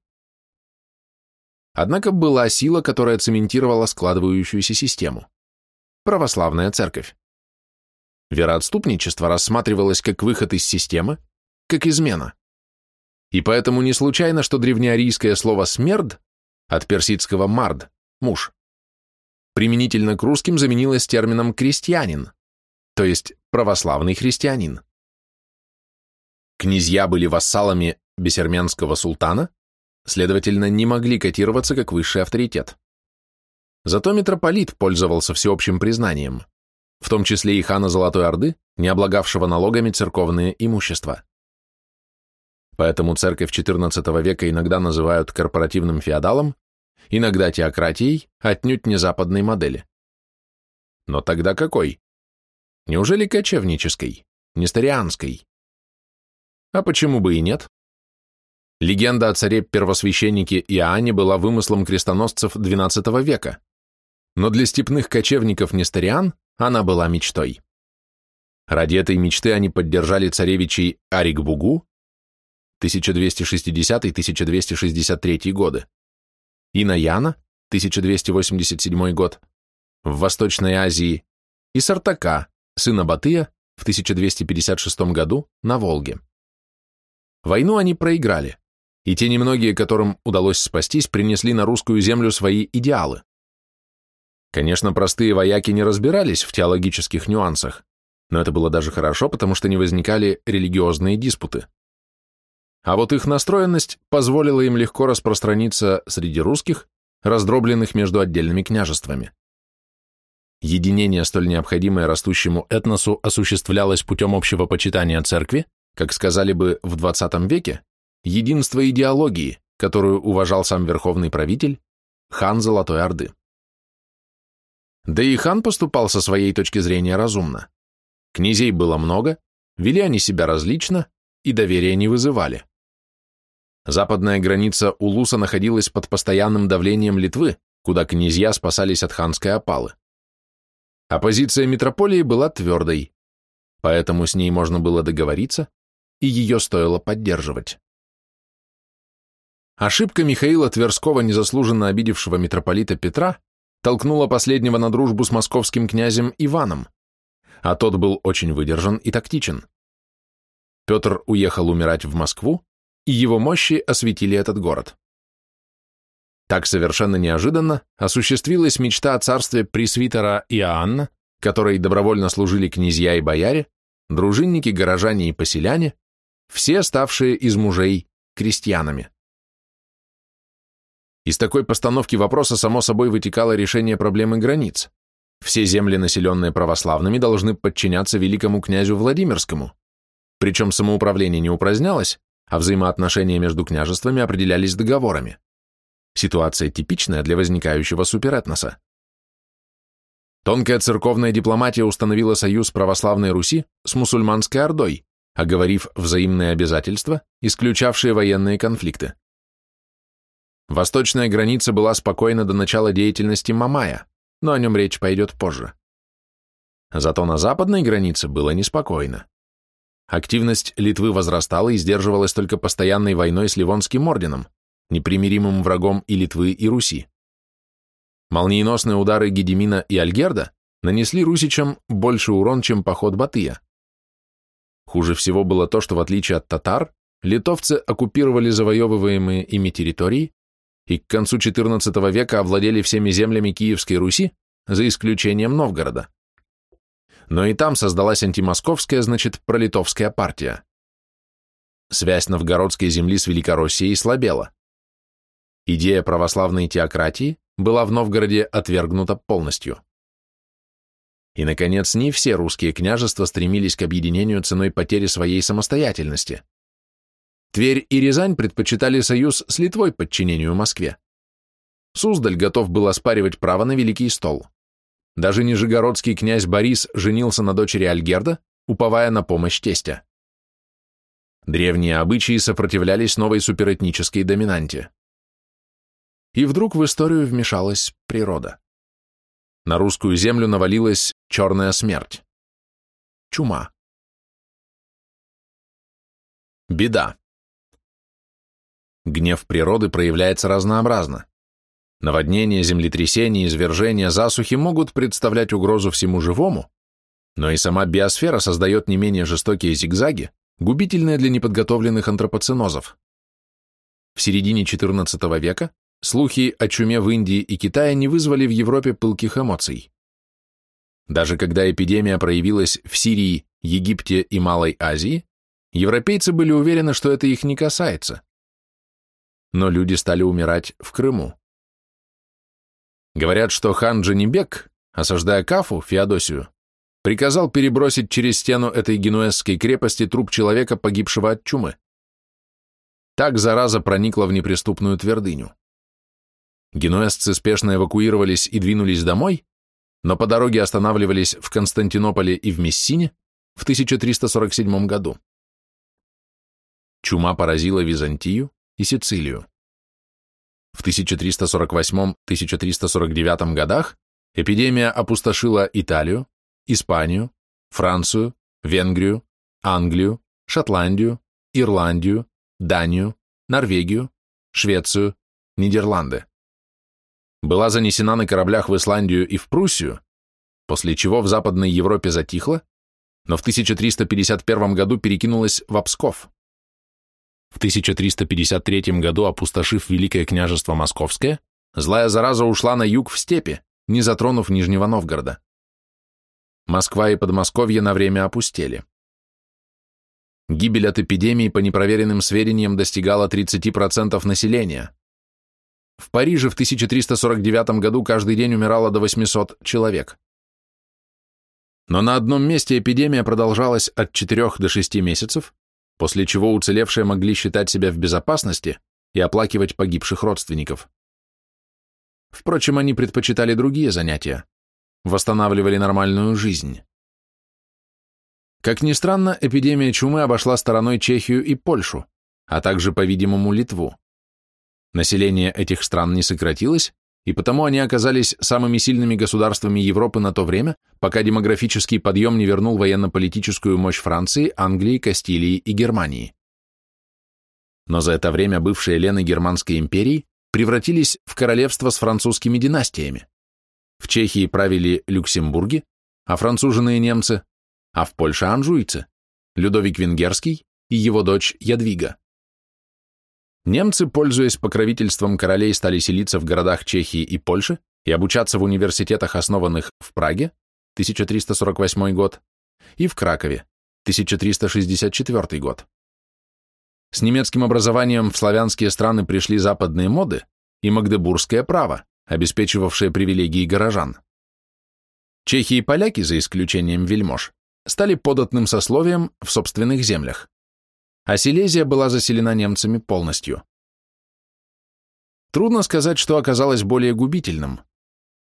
[SPEAKER 1] Однако была сила, которая цементировала складывающуюся систему – православная церковь. Вероотступничество рассматривалось как выход из системы, как измена. И поэтому не случайно, что древнеарийское слово «смерд» от персидского «мард» – муж, применительно к русским заменилось термином «крестьянин», то есть православный христианин. Князья были вассалами бесерменского султана, следовательно, не могли котироваться как высший авторитет. Зато митрополит пользовался всеобщим признанием, в том числе и хана Золотой Орды, не облагавшего налогами церковное имущество. Поэтому церковь XIV века иногда называют корпоративным феодалом, иногда теократией, отнюдь не западной модели. Но тогда какой? Неужели кочевнической, несторианской? А почему бы и нет? Легенда о царе-первосвященнике Иоанне была вымыслом крестоносцев XII века, но для степных кочевников-несториан она была мечтой. Ради этой мечты они поддержали царевичей Арик-Бугу 1260-1263 годы, и Наяна 1287 год в Восточной Азии и Сартака, сына Батыя, в 1256 году на Волге. Войну они проиграли, и те немногие, которым удалось спастись, принесли на русскую землю свои идеалы. Конечно, простые вояки не разбирались в теологических нюансах, но это было даже хорошо, потому что не возникали религиозные диспуты. А вот их настроенность позволила им легко распространиться среди русских, раздробленных между отдельными княжествами. Единение, столь необходимое растущему этносу, осуществлялось путем общего почитания церкви, как сказали бы в XX веке, единство идеологии, которую уважал сам верховный правитель, хан Золотой Орды. Да и хан поступал со своей точки зрения разумно. Князей было много, вели они себя различно и доверия не вызывали. Западная граница Улуса находилась под постоянным давлением Литвы, куда князья спасались от ханской опалы. Оппозиция митрополии была твердой, поэтому с ней можно было договориться, и ее стоило поддерживать. Ошибка Михаила Тверского, незаслуженно обидевшего митрополита Петра, толкнула последнего на дружбу с московским князем Иваном, а тот был очень выдержан и тактичен. Петр уехал умирать в Москву, и его мощи осветили этот город. Так совершенно неожиданно осуществилась мечта о царстве пресвитера Иоанна, которой добровольно служили князья и бояре, дружинники, горожане и поселяне, все ставшие из мужей крестьянами. Из такой постановки вопроса само собой вытекало решение проблемы границ. Все земли, населенные православными, должны подчиняться великому князю Владимирскому. Причем самоуправление не упразднялось, а взаимоотношения между княжествами определялись договорами. Ситуация типичная для возникающего суперэтноса. Тонкая церковная дипломатия установила союз православной Руси с мусульманской Ордой, оговорив взаимные обязательства, исключавшие военные конфликты. Восточная граница была спокойна до начала деятельности Мамая, но о нем речь пойдет позже. Зато на западной границе было неспокойно. Активность Литвы возрастала и сдерживалась только постоянной войной с Ливонским орденом, непримиримым врагом и Литвы, и Руси. Молниеносные удары Гедемина и Альгерда нанесли русичам больше урон, чем поход Батыя. Хуже всего было то, что в отличие от татар, литовцы оккупировали завоевываемые ими территории и к концу XIV века овладели всеми землями Киевской Руси, за исключением Новгорода. Но и там создалась антимосковская, значит, пролитовская партия. Связь новгородской земли с Великороссией слабела. Идея православной теократии была в Новгороде отвергнута полностью. И, наконец, не все русские княжества стремились к объединению ценой потери своей самостоятельности. Тверь и Рязань предпочитали союз с Литвой подчинению Москве. Суздаль готов был оспаривать право на Великий стол. Даже нижегородский князь Борис женился на дочери Альгерда, уповая на помощь тестя. Древние обычаи сопротивлялись новой суперэтнической доминанте. И вдруг в историю вмешалась природа. На русскую землю навалилась черная смерть. Чума. Беда. Гнев природы проявляется разнообразно. Наводнения, землетрясения, извержения, засухи могут представлять угрозу всему живому, но и сама биосфера создает не менее жестокие зигзаги, губительные для неподготовленных антропоценозов. В середине XIV века слухи о чуме в Индии и Китае не вызвали в Европе пылких эмоций. Даже когда эпидемия проявилась в Сирии, Египте и Малой Азии, европейцы были уверены, что это их не касается. Но люди стали умирать в Крыму. Говорят, что хан Джанибек, осаждая Кафу, Феодосию, приказал перебросить через стену этой генуэзской крепости труп человека, погибшего от чумы. Так зараза проникла в неприступную твердыню. Генуэзцы спешно эвакуировались и двинулись домой, но по дороге останавливались в Константинополе и в Мессине в 1347 году. Чума поразила Византию и Сицилию. В 1348-1349 годах эпидемия опустошила Италию, Испанию, Францию, Венгрию, Англию, Шотландию, Ирландию, Данию, Норвегию, Швецию, Нидерланды. Была занесена на кораблях в Исландию и в Пруссию, после чего в Западной Европе затихла, но в 1351 году перекинулась в Псков. В 1353 году, опустошив Великое княжество Московское, злая зараза ушла на юг в степи, не затронув Нижнего Новгорода. Москва и Подмосковье на время опустели. Гибель от эпидемии по непроверенным сведениям достигала 30% населения. В Париже в 1349 году каждый день умирало до 800 человек. Но на одном месте эпидемия продолжалась от 4 до 6 месяцев, после чего уцелевшие могли считать себя в безопасности и оплакивать погибших родственников. Впрочем, они предпочитали другие занятия, восстанавливали нормальную жизнь. Как ни странно, эпидемия чумы обошла стороной Чехию и Польшу, а также, по-видимому, Литву. Население этих стран не сократилось, и потому они оказались самыми сильными государствами Европы на то время, пока демографический подъем не вернул военно-политическую мощь Франции, Англии, Кастилии и Германии. Но за это время бывшие лены Германской империи превратились в королевство с французскими династиями. В Чехии правили Люксембурги, а француженные немцы, а в Польше анжуйцы, Людовик Венгерский и его дочь Ядвига. Немцы, пользуясь покровительством королей, стали селиться в городах Чехии и Польши и обучаться в университетах, основанных в Праге, 1348 год, и в Кракове, 1364 год. С немецким образованием в славянские страны пришли западные моды и магдебургское право, обеспечивавшее привилегии горожан. Чехи и поляки, за исключением вельмож, стали податным сословием в собственных землях а Силезия была заселена немцами полностью. Трудно сказать, что оказалось более губительным.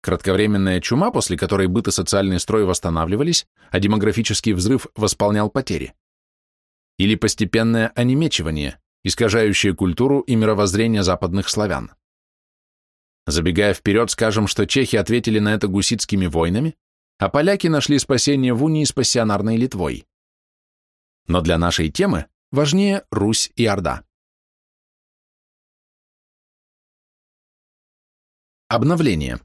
[SPEAKER 1] Кратковременная чума, после которой быт и социальный строй восстанавливались, а демографический взрыв восполнял потери. Или постепенное онемечивание, искажающее культуру и мировоззрение западных славян. Забегая вперед, скажем, что чехи ответили на это гуситскими войнами, а поляки нашли спасение в унии с пассионарной Литвой. Но для нашей темы важнее Русь и Орда. Обновление.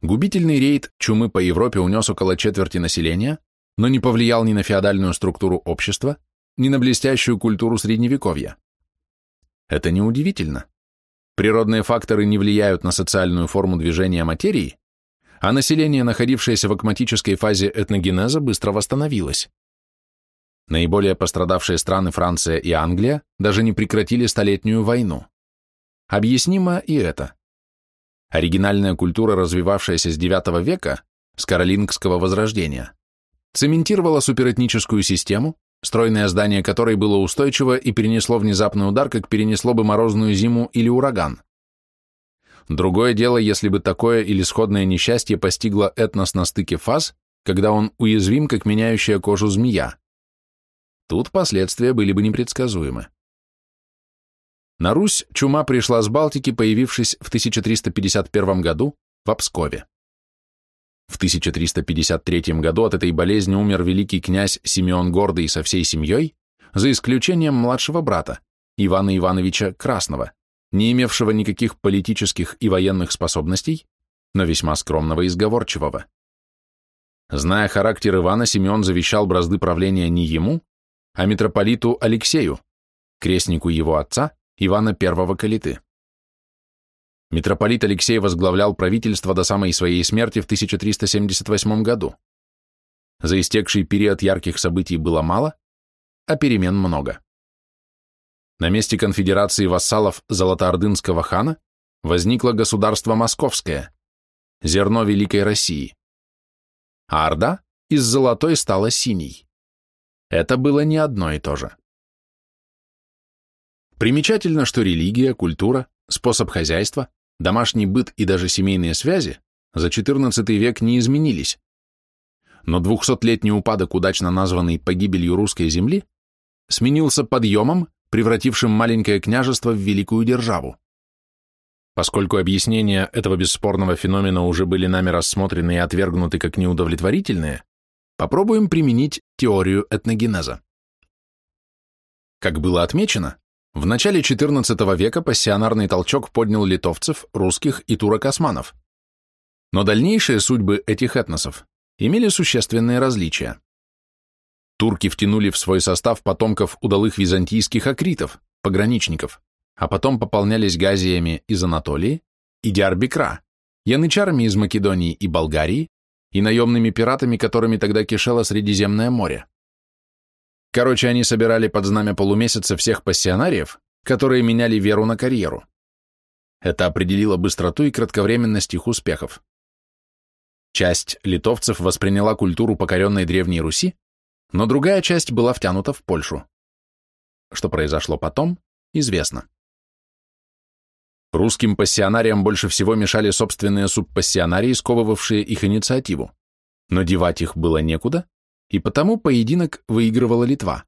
[SPEAKER 1] Губительный рейд чумы по Европе унес около четверти населения, но не повлиял ни на феодальную структуру общества, ни на блестящую культуру Средневековья. Это неудивительно. Природные факторы не влияют на социальную форму движения материи, а население, находившееся в акматической фазе этногенеза, быстро восстановилось. Наиболее пострадавшие страны Франция и Англия даже не прекратили столетнюю войну. Объяснимо и это. Оригинальная культура, развивавшаяся с IX века, с каролингского возрождения, цементировала суперэтническую систему, стройное здание которой было устойчиво и перенесло внезапный удар, как перенесло бы морозную зиму или ураган. Другое дело, если бы такое или сходное несчастье постигло этнос на стыке фаз, когда он уязвим, как меняющая кожу змея. Тут последствия были бы непредсказуемы. На Русь чума пришла с Балтики, появившись в 1351 году в Пскове. В 1353 году от этой болезни умер великий князь Симеон Гордый со всей семьей, за исключением младшего брата, Ивана Ивановича Красного, не имевшего никаких политических и военных способностей, но весьма скромного и сговорчивого. Зная характер Ивана, Симеон завещал бразды правления не ему, а митрополиту Алексею, крестнику его отца, Ивана I Калиты. Митрополит Алексей возглавлял правительство до самой своей смерти в 1378 году. За истекший период ярких событий было мало, а перемен много. На месте конфедерации вассалов Золотоордынского хана возникло государство Московское, зерно Великой России. А Орда из золотой стала синей. Это было не одно и то же. Примечательно, что религия, культура, способ хозяйства, домашний быт и даже семейные связи за XIV век не изменились. Но двухсотлетний упадок, удачно названный погибелью русской земли, сменился подъемом, превратившим маленькое княжество в великую державу. Поскольку объяснения этого бесспорного феномена уже были нами рассмотрены и отвергнуты как неудовлетворительные, попробуем применить теорию этногенеза. Как было отмечено, в начале XIV века пассионарный толчок поднял литовцев, русских и турок-османов. Но дальнейшие судьбы этих этносов имели существенные различия. Турки втянули в свой состав потомков удалых византийских акритов, пограничников, а потом пополнялись газиями из Анатолии и Диарбекра, янычарами из Македонии и Болгарии и наемными пиратами, которыми тогда кишело Средиземное море. Короче, они собирали под знамя полумесяца всех пассионариев, которые меняли веру на карьеру. Это определило быстроту и кратковременность их успехов. Часть литовцев восприняла культуру покоренной Древней Руси, но другая часть была втянута в Польшу. Что произошло потом, известно. Русским пассионариям больше всего мешали собственные субпассионарии, сковывавшие их инициативу, но девать их было некуда, и потому поединок выигрывала Литва.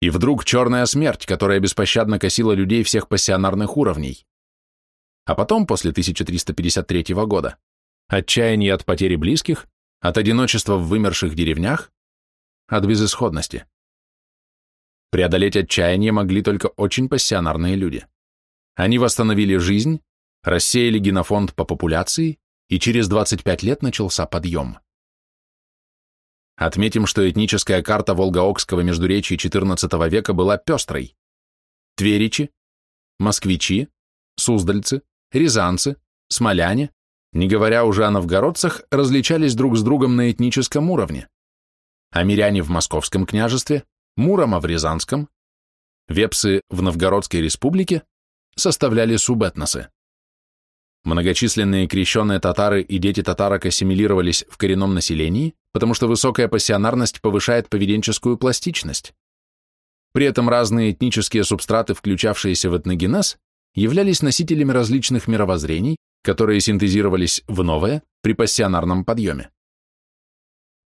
[SPEAKER 1] И вдруг черная смерть, которая беспощадно косила людей всех пассионарных уровней. А потом, после 1353 года, отчаяние от потери близких, от одиночества в вымерших деревнях, от безысходности. Преодолеть отчаяние могли только очень пассионарные люди. Они восстановили жизнь, рассеяли генофонд по популяции, и через 25 лет начался подъем. Отметим, что этническая карта Волгоокского междуречия XIV века была пестрой. Тверичи, москвичи, суздальцы, рязанцы, смоляне, не говоря уже о новгородцах, различались друг с другом на этническом уровне. А миряне в Московском княжестве, Мурома в Рязанском, вепсы в Новгородской республике составляли субэтносы. Многочисленные крещенные татары и дети татарок ассимилировались в коренном населении, потому что высокая пассионарность повышает поведенческую пластичность. При этом разные этнические субстраты, включавшиеся в этногенез, являлись носителями различных мировоззрений, которые синтезировались в новое при пассионарном подъеме.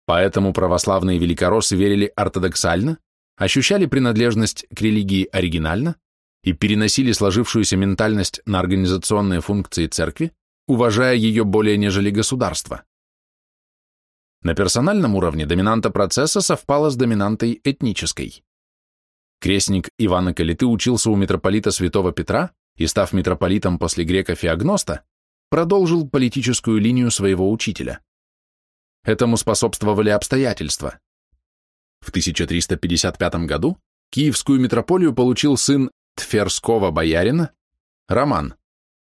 [SPEAKER 1] Поэтому православные великороссы верили ортодоксально, ощущали принадлежность к религии оригинально и переносили сложившуюся ментальность на организационные функции церкви, уважая ее более нежели государство. На персональном уровне доминанта процесса совпала с доминантой этнической. Крестник Ивана Калиты учился у митрополита святого Петра и, став митрополитом после грека Феогноста, продолжил политическую линию своего учителя. Этому способствовали обстоятельства. В 1355 году Киевскую митрополию получил сын Тферского боярина Роман,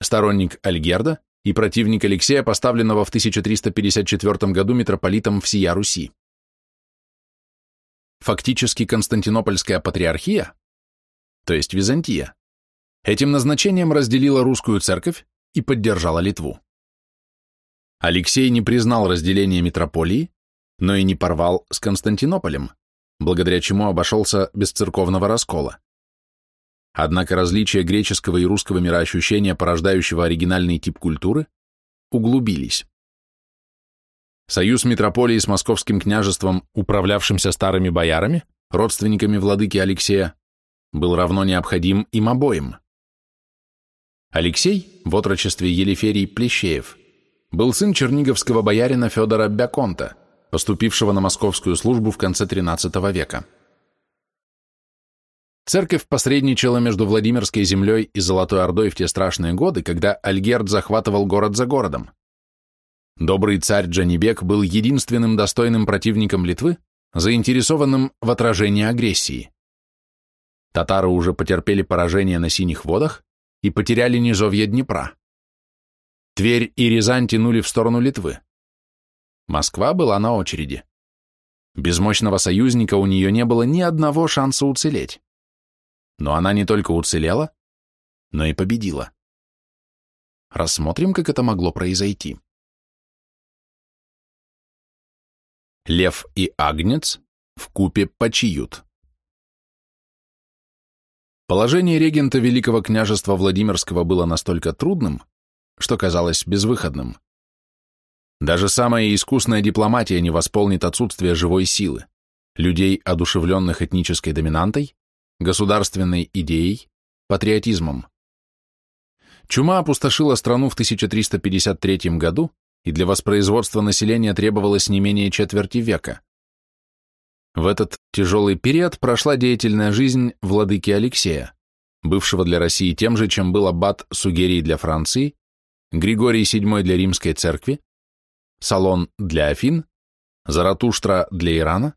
[SPEAKER 1] сторонник Альгерда и противник Алексея, поставленного в 1354 году митрополитом всея Руси. Фактически Константинопольская патриархия, то есть Византия, этим назначением разделила русскую церковь и поддержала Литву. Алексей не признал разделения митрополии, но и не порвал с Константинополем, благодаря чему обошелся без церковного раскола. Однако различия греческого и русского мироощущения, порождающего оригинальный тип культуры, углубились. Союз митрополии с московским княжеством, управлявшимся старыми боярами, родственниками владыки Алексея, был равно необходим им обоим. Алексей, в отрочестве Елиферий Плещеев, был сын черниговского боярина Федора Бяконта, поступившего на московскую службу в конце XIII века. Церковь посредничала между Владимирской землей и Золотой Ордой в те страшные годы, когда Альгерд захватывал город за городом. Добрый царь Джанибек был единственным достойным противником Литвы, заинтересованным в отражении агрессии. Татары уже потерпели поражение на Синих водах и потеряли низовья Днепра. Тверь и Рязань тянули в сторону Литвы. Москва была на очереди. Без мощного союзника у нее не было ни одного шанса уцелеть. Но она не только уцелела, но и победила. Рассмотрим, как это могло произойти. Лев и Агнец в купе почиют. Положение регента Великого княжества Владимирского было настолько трудным, что казалось безвыходным. Даже самая искусная дипломатия не восполнит отсутствие живой силы, людей, одушевленных этнической доминантой, государственной идеей, патриотизмом. Чума опустошила страну в 1353 году, и для воспроизводства населения требовалось не менее четверти века. В этот тяжелый период прошла деятельная жизнь владыки Алексея, бывшего для России тем же, чем был аббат Сугерий для Франции, Григорий VII для Римской церкви, Салон для Афин, Заратуштра для Ирана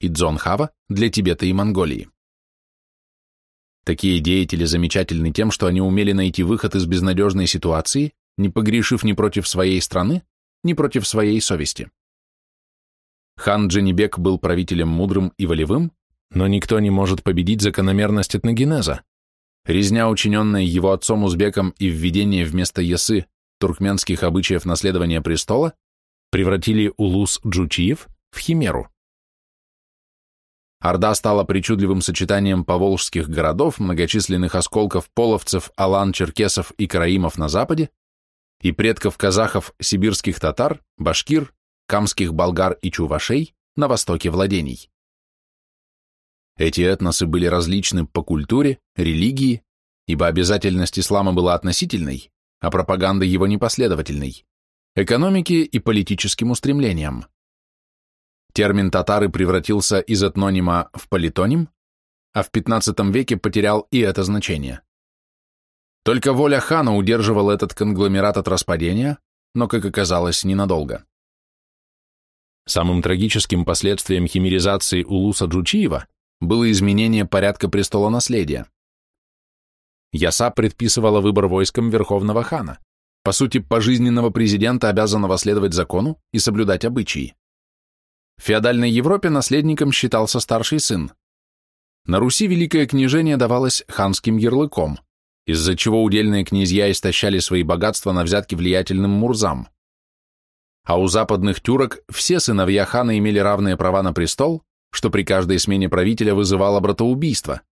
[SPEAKER 1] и Дзонхава для Тибета и Монголии. Такие деятели замечательны тем, что они умели найти выход из безнадежной ситуации не погрешив ни против своей страны, ни против своей совести. Хан Дженебек был правителем мудрым и волевым, но никто не может победить закономерность этногенеза. Резня, учиненная его отцом узбеком и введение вместо ясы туркменских обычаев наследования престола, превратили улус Джучиев в химеру. Орда стала причудливым сочетанием поволжских городов, многочисленных осколков половцев, алан, черкесов и караимов на западе и предков казахов, сибирских татар, башкир, камских болгар и чувашей на востоке владений. Эти этносы были различны по культуре, религии, ибо обязательность ислама была относительной, а пропаганда его непоследовательной, экономике и политическим устремлениям. Термин «татары» превратился из этнонима в политоним, а в XV веке потерял и это значение. Только воля хана удерживала этот конгломерат от распадения, но, как оказалось, ненадолго. Самым трагическим последствием химеризации Улуса Джучиева было изменение порядка престола наследия. Яса предписывала выбор войском Верховного хана, по сути, пожизненного президента, обязанного следовать закону и соблюдать обычаи. В феодальной Европе наследником считался старший сын. На Руси великое княжение давалось ханским ярлыком из-за чего удельные князья истощали свои богатства на взятки влиятельным мурзам. А у западных тюрок все сыновья хана имели равные права на престол, что при каждой смене правителя вызывало братоубийство.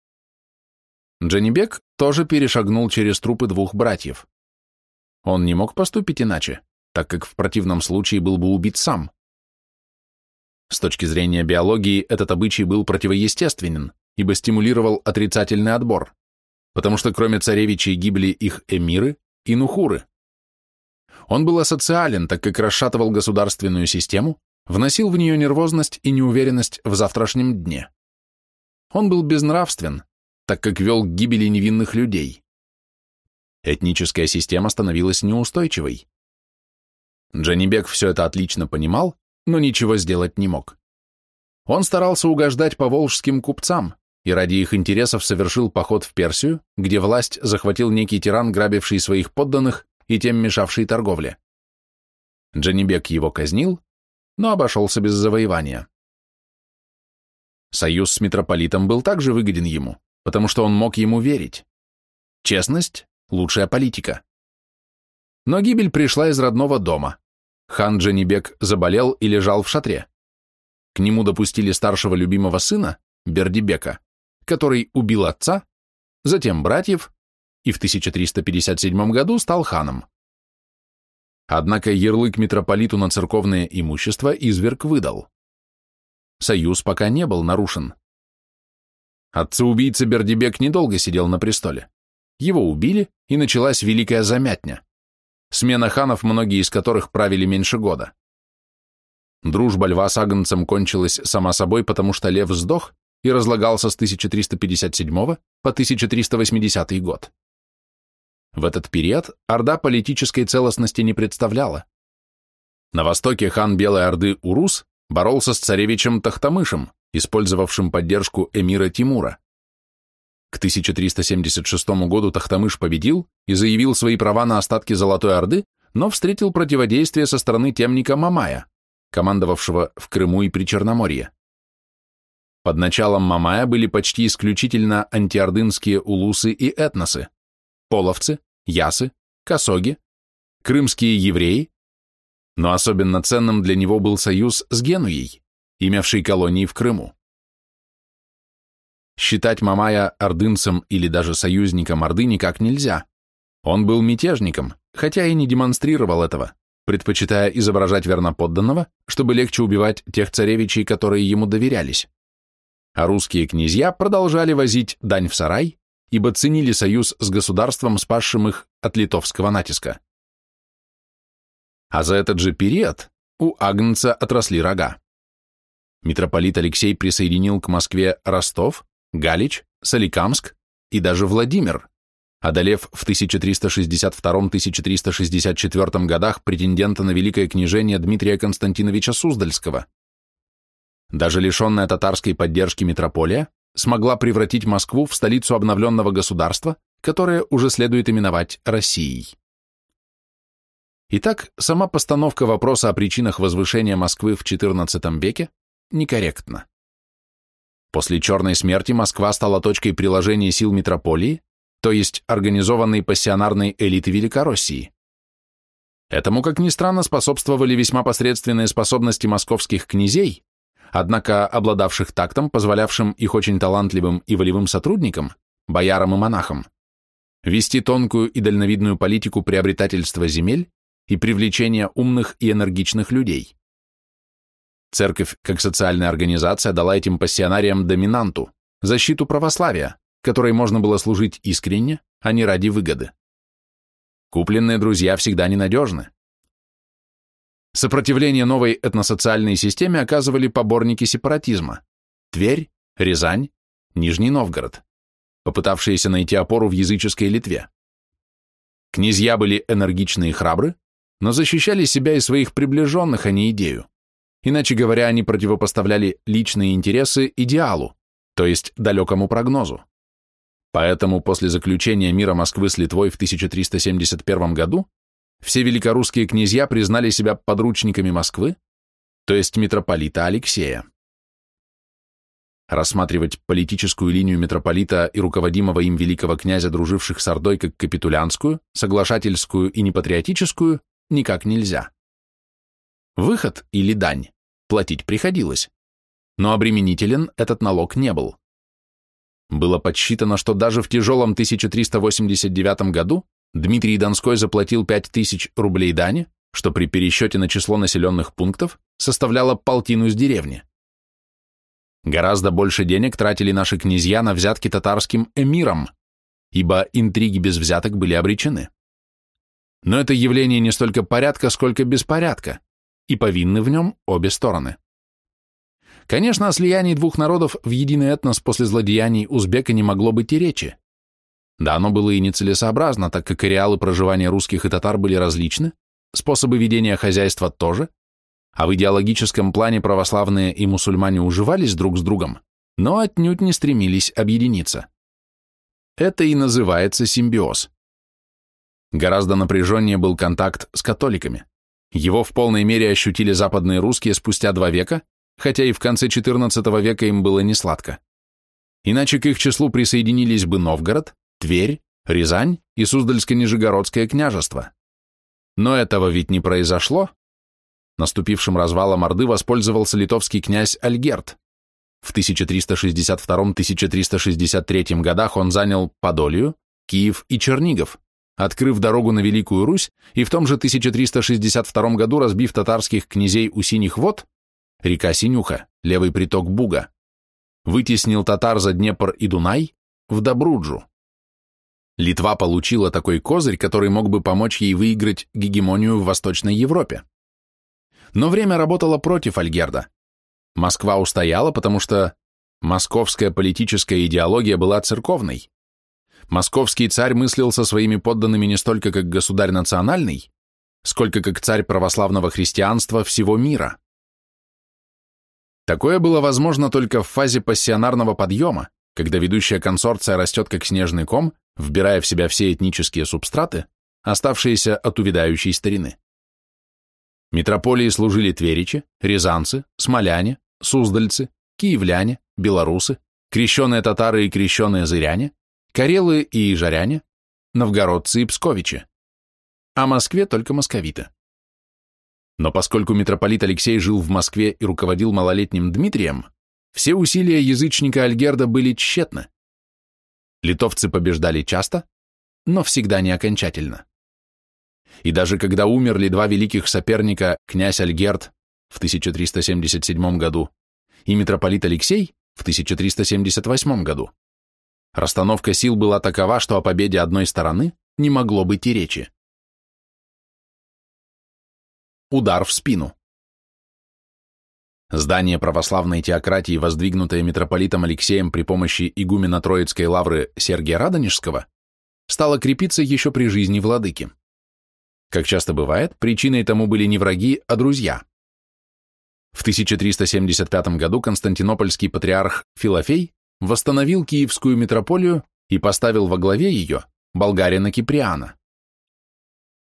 [SPEAKER 1] Джанибек тоже перешагнул через трупы двух братьев. Он не мог поступить иначе, так как в противном случае был бы убит сам. С точки зрения биологии этот обычай был противоестественен, ибо стимулировал отрицательный отбор потому что кроме царевичей гибли их эмиры и нухуры. Он был асоциален, так как расшатывал государственную систему, вносил в нее нервозность и неуверенность в завтрашнем дне. Он был безнравствен, так как вел к гибели невинных людей. Этническая система становилась неустойчивой. Джанибек все это отлично понимал, но ничего сделать не мог. Он старался угождать поволжским купцам и ради их интересов совершил поход в Персию, где власть захватил некий тиран, грабивший своих подданных и тем мешавший торговле. Джанибек его казнил, но обошелся без завоевания. Союз с митрополитом был также выгоден ему, потому что он мог ему верить. Честность – лучшая политика. Но гибель пришла из родного дома. Хан Джанибек заболел и лежал в шатре. К нему допустили старшего любимого сына, Бердибека, который убил отца, затем братьев и в 1357 году стал ханом. Однако ярлык митрополиту на церковное имущество изверг выдал. Союз пока не был нарушен. Отца-убийца Бердибек недолго сидел на престоле. Его убили, и началась великая замятня. Смена ханов, многие из которых правили меньше года. Дружба льва с агнцем кончилась сама собой, потому что лев сдох и разлагался с 1357 по 1380 год. В этот период Орда политической целостности не представляла. На востоке хан Белой Орды Урус боролся с царевичем Тахтамышем, использовавшим поддержку эмира Тимура. К 1376 году Тахтамыш победил и заявил свои права на остатки Золотой Орды, но встретил противодействие со стороны темника Мамая, командовавшего в Крыму и Причерноморье. Под началом Мамая были почти исключительно антиордынские улусы и этносы, половцы, ясы, косоги, крымские евреи, но особенно ценным для него был союз с Генуей, имевший колонии в Крыму. Считать Мамая ордынцем или даже союзником Орды никак нельзя. Он был мятежником, хотя и не демонстрировал этого, предпочитая изображать верноподданного, чтобы легче убивать тех царевичей, которые ему доверялись а русские князья продолжали возить дань в сарай, ибо ценили союз с государством, спасшим их от литовского натиска. А за этот же период у Агнца отросли рога. Митрополит Алексей присоединил к Москве Ростов, Галич, Соликамск и даже Владимир, одолев в 1362-1364 годах претендента на великое княжение Дмитрия Константиновича Суздальского – даже лишенная татарской поддержки метрополия смогла превратить Москву в столицу обновленного государства, которое уже следует именовать Россией. Итак, сама постановка вопроса о причинах возвышения Москвы в XIV веке некорректна. После Черной смерти Москва стала точкой приложения сил метрополии, то есть организованной пассионарной элиты Великороссии. Этому, как ни странно, способствовали весьма посредственные способности московских князей, однако обладавших тактом, позволявшим их очень талантливым и волевым сотрудникам, боярам и монахам, вести тонкую и дальновидную политику приобретательства земель и привлечения умных и энергичных людей. Церковь, как социальная организация, дала этим пассионариям доминанту, защиту православия, которой можно было служить искренне, а не ради выгоды. Купленные друзья всегда ненадежны. Сопротивление новой этносоциальной системе оказывали поборники сепаратизма – Тверь, Рязань, Нижний Новгород, попытавшиеся найти опору в языческой Литве. Князья были энергичны и храбры, но защищали себя и своих приближенных, а не идею. Иначе говоря, они противопоставляли личные интересы идеалу, то есть далекому прогнозу. Поэтому после заключения мира Москвы с Литвой в 1371 году все великорусские князья признали себя подручниками Москвы, то есть митрополита Алексея. Рассматривать политическую линию митрополита и руководимого им великого князя, друживших с Ордой, как капитулянскую, соглашательскую и непатриотическую, никак нельзя. Выход или дань платить приходилось, но обременителен этот налог не был. Было подсчитано, что даже в тяжелом 1389 году Дмитрий Донской заплатил 5000 рублей дани, что при пересчете на число населенных пунктов составляло полтину с деревни. Гораздо больше денег тратили наши князья на взятки татарским эмирам, ибо интриги без взяток были обречены. Но это явление не столько порядка, сколько беспорядка, и повинны в нем обе стороны. Конечно, о слиянии двух народов в единый этнос после злодеяний узбека не могло быть и речи. Да, оно было и нецелесообразно, так как ареалы проживания русских и татар были различны, способы ведения хозяйства тоже, а в идеологическом плане православные и мусульмане уживались друг с другом, но отнюдь не стремились объединиться. Это и называется симбиоз. Гораздо напряженнее был контакт с католиками. Его в полной мере ощутили западные русские спустя два века, хотя и в конце XIV века им было не сладко. Иначе к их числу присоединились бы Новгород, Тверь, Рязань и Суздальско-Нижегородское княжество. Но этого ведь не произошло. Наступившим развалом Орды воспользовался литовский князь Альгерт. В 1362-1363 годах он занял Подолию, Киев и Чернигов, открыв дорогу на Великую Русь и в том же 1362 году разбив татарских князей у Синих вод, река Синюха, левый приток Буга, вытеснил татар за Днепр и Дунай в Добруджу. Литва получила такой козырь, который мог бы помочь ей выиграть гегемонию в Восточной Европе. Но время работало против Альгерда. Москва устояла, потому что московская политическая идеология была церковной. Московский царь мыслил со своими подданными не столько как государь национальный, сколько как царь православного христианства всего мира. Такое было возможно только в фазе пассионарного подъема, когда ведущая консорция растет как снежный ком, вбирая в себя все этнические субстраты, оставшиеся от увядающей старины. Митрополии служили тверичи, рязанцы, смоляне, суздальцы, киевляне, белорусы, крещеные татары и крещеные зыряне, карелы и ижаряне, новгородцы и псковичи. А Москве только московиты. Но поскольку митрополит Алексей жил в Москве и руководил малолетним Дмитрием, все усилия язычника Альгерда были тщетны. Литовцы побеждали часто, но всегда не окончательно. И даже когда умерли два великих соперника, князь Альгерд в 1377 году и митрополит Алексей в 1378 году, расстановка сил была такова, что о победе одной стороны не могло быть и речи. Удар в спину. Здание православной теократии, воздвигнутое митрополитом Алексеем при помощи игумена Троицкой лавры Сергия Радонежского, стало крепиться еще при жизни владыки. Как часто бывает, причиной тому были не враги, а друзья. В 1375 году константинопольский патриарх Филофей восстановил Киевскую митрополию и поставил во главе ее болгарина Киприана.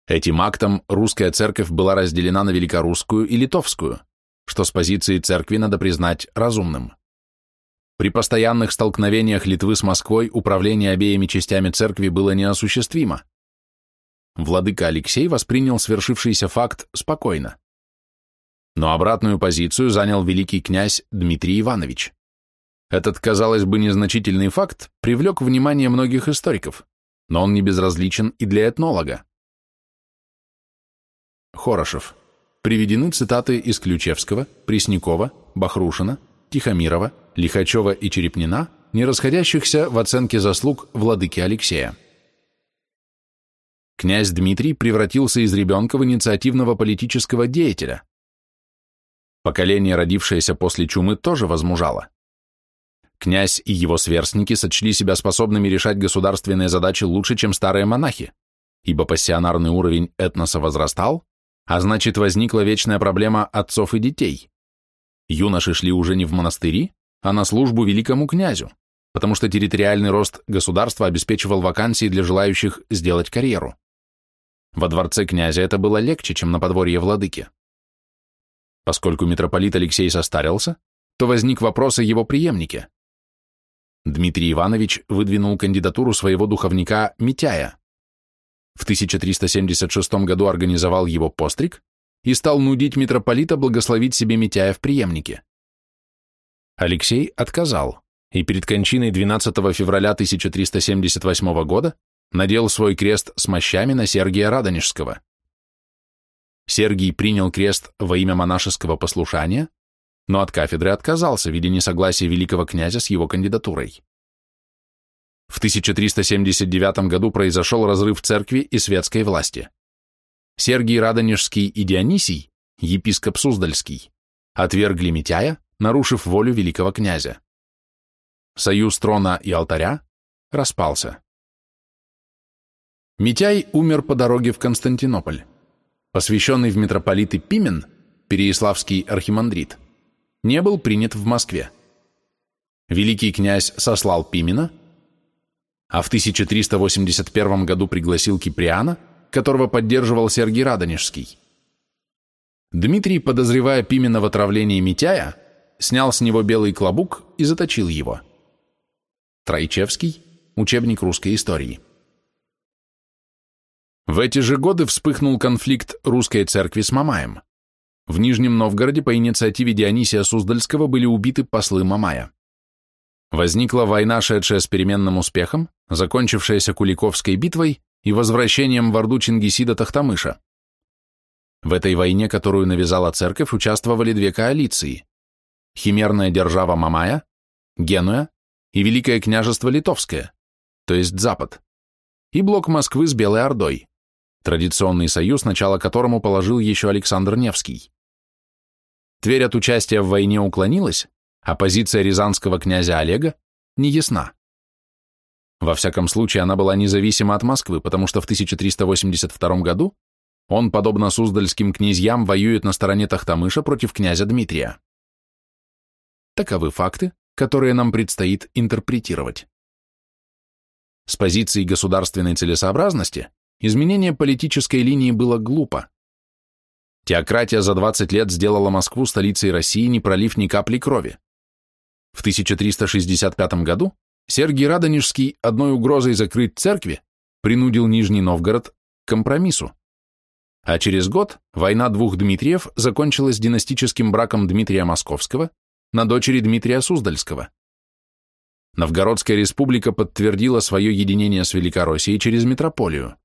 [SPEAKER 1] Этим актом русская церковь была разделена на великорусскую и литовскую – что с позиции церкви надо признать разумным. При постоянных столкновениях Литвы с Москвой управление обеими частями церкви было неосуществимо. Владыка Алексей воспринял свершившийся факт спокойно. Но обратную позицию занял великий князь Дмитрий Иванович. Этот, казалось бы, незначительный факт привлек внимание многих историков, но он не безразличен и для этнолога. Хорошев приведены цитаты из Ключевского, Преснякова, Бахрушина, Тихомирова, Лихачева и Черепнина, не расходящихся в оценке заслуг владыки Алексея. Князь Дмитрий превратился из ребенка в инициативного политического деятеля. Поколение, родившееся после чумы, тоже возмужало. Князь и его сверстники сочли себя способными решать государственные задачи лучше, чем старые монахи, ибо пассионарный уровень этноса возрастал, а значит, возникла вечная проблема отцов и детей. Юноши шли уже не в монастыри, а на службу великому князю, потому что территориальный рост государства обеспечивал вакансии для желающих сделать карьеру. Во дворце князя это было легче, чем на подворье владыки. Поскольку митрополит Алексей состарился, то возник вопрос о его преемнике. Дмитрий Иванович выдвинул кандидатуру своего духовника Митяя. В 1376 году организовал его постриг и стал нудить митрополита благословить себе Митяя в преемнике. Алексей отказал и перед кончиной 12 февраля 1378 года надел свой крест с мощами на Сергия Радонежского. Сергий принял крест во имя монашеского послушания, но от кафедры отказался, видя несогласие великого князя с его кандидатурой. В 1379 году произошел разрыв церкви и светской власти. Сергий Радонежский и Дионисий епископ Суздальский, отвергли Митяя, нарушив волю великого князя. Союз трона и алтаря распался. Митяй умер по дороге в Константинополь. Посвященный в митрополиты Пимен, переяславский архимандрит, не был принят в Москве. Великий князь сослал Пимена, а в 1381 году пригласил Киприана, которого поддерживал Сергий Радонежский. Дмитрий, подозревая Пимена в отравлении Митяя, снял с него белый клобук и заточил его. Троичевский, учебник русской истории. В эти же годы вспыхнул конфликт русской церкви с Мамаем. В Нижнем Новгороде по инициативе Дионисия Суздальского были убиты послы Мамая. Возникла война, шедшая с переменным успехом, закончившаяся Куликовской битвой и возвращением в Орду Чингисида Тахтамыша. В этой войне, которую навязала церковь, участвовали две коалиции – Химерная держава Мамая, Генуя и Великое княжество Литовское, то есть Запад, и блок Москвы с Белой Ордой, традиционный союз, начало которому положил еще Александр Невский. Тверь от участия в войне уклонилась, а позиция рязанского князя Олега не ясна. Во всяком случае, она была независима от Москвы, потому что в 1382 году он, подобно суздальским князьям, воюет на стороне Тахтамыша против князя Дмитрия. Таковы факты, которые нам предстоит интерпретировать. С позиции государственной целесообразности изменение политической линии было глупо. Теократия за 20 лет сделала Москву столицей России, не пролив ни капли крови. В 1365 году Сергий Радонежский одной угрозой закрыть церкви принудил Нижний Новгород к компромиссу. А через год война двух Дмитриев закончилась династическим браком Дмитрия Московского на дочери Дмитрия Суздальского. Новгородская республика подтвердила свое единение с Великороссией через метрополию.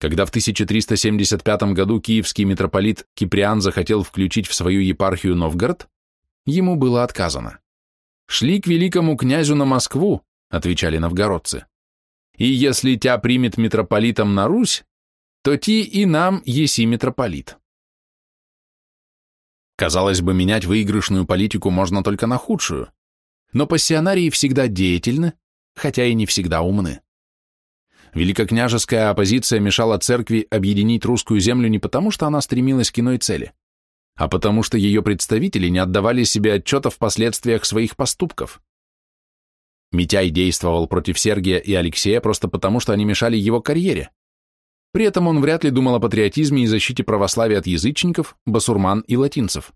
[SPEAKER 1] Когда в 1375 году киевский митрополит Киприан захотел включить в свою епархию Новгород, ему было отказано. «Шли к великому князю на Москву», — отвечали новгородцы. «И если тя примет митрополитом на Русь, то ти и нам еси митрополит». Казалось бы, менять выигрышную политику можно только на худшую, но пассионарии всегда деятельны, хотя и не всегда умны. Великокняжеская оппозиция мешала церкви объединить русскую землю не потому, что она стремилась к иной цели, а потому что ее представители не отдавали себе отчета в последствиях своих поступков. Митяй действовал против Сергия и Алексея просто потому, что они мешали его карьере. При этом он вряд ли думал о патриотизме и защите православия от язычников, басурман и латинцев.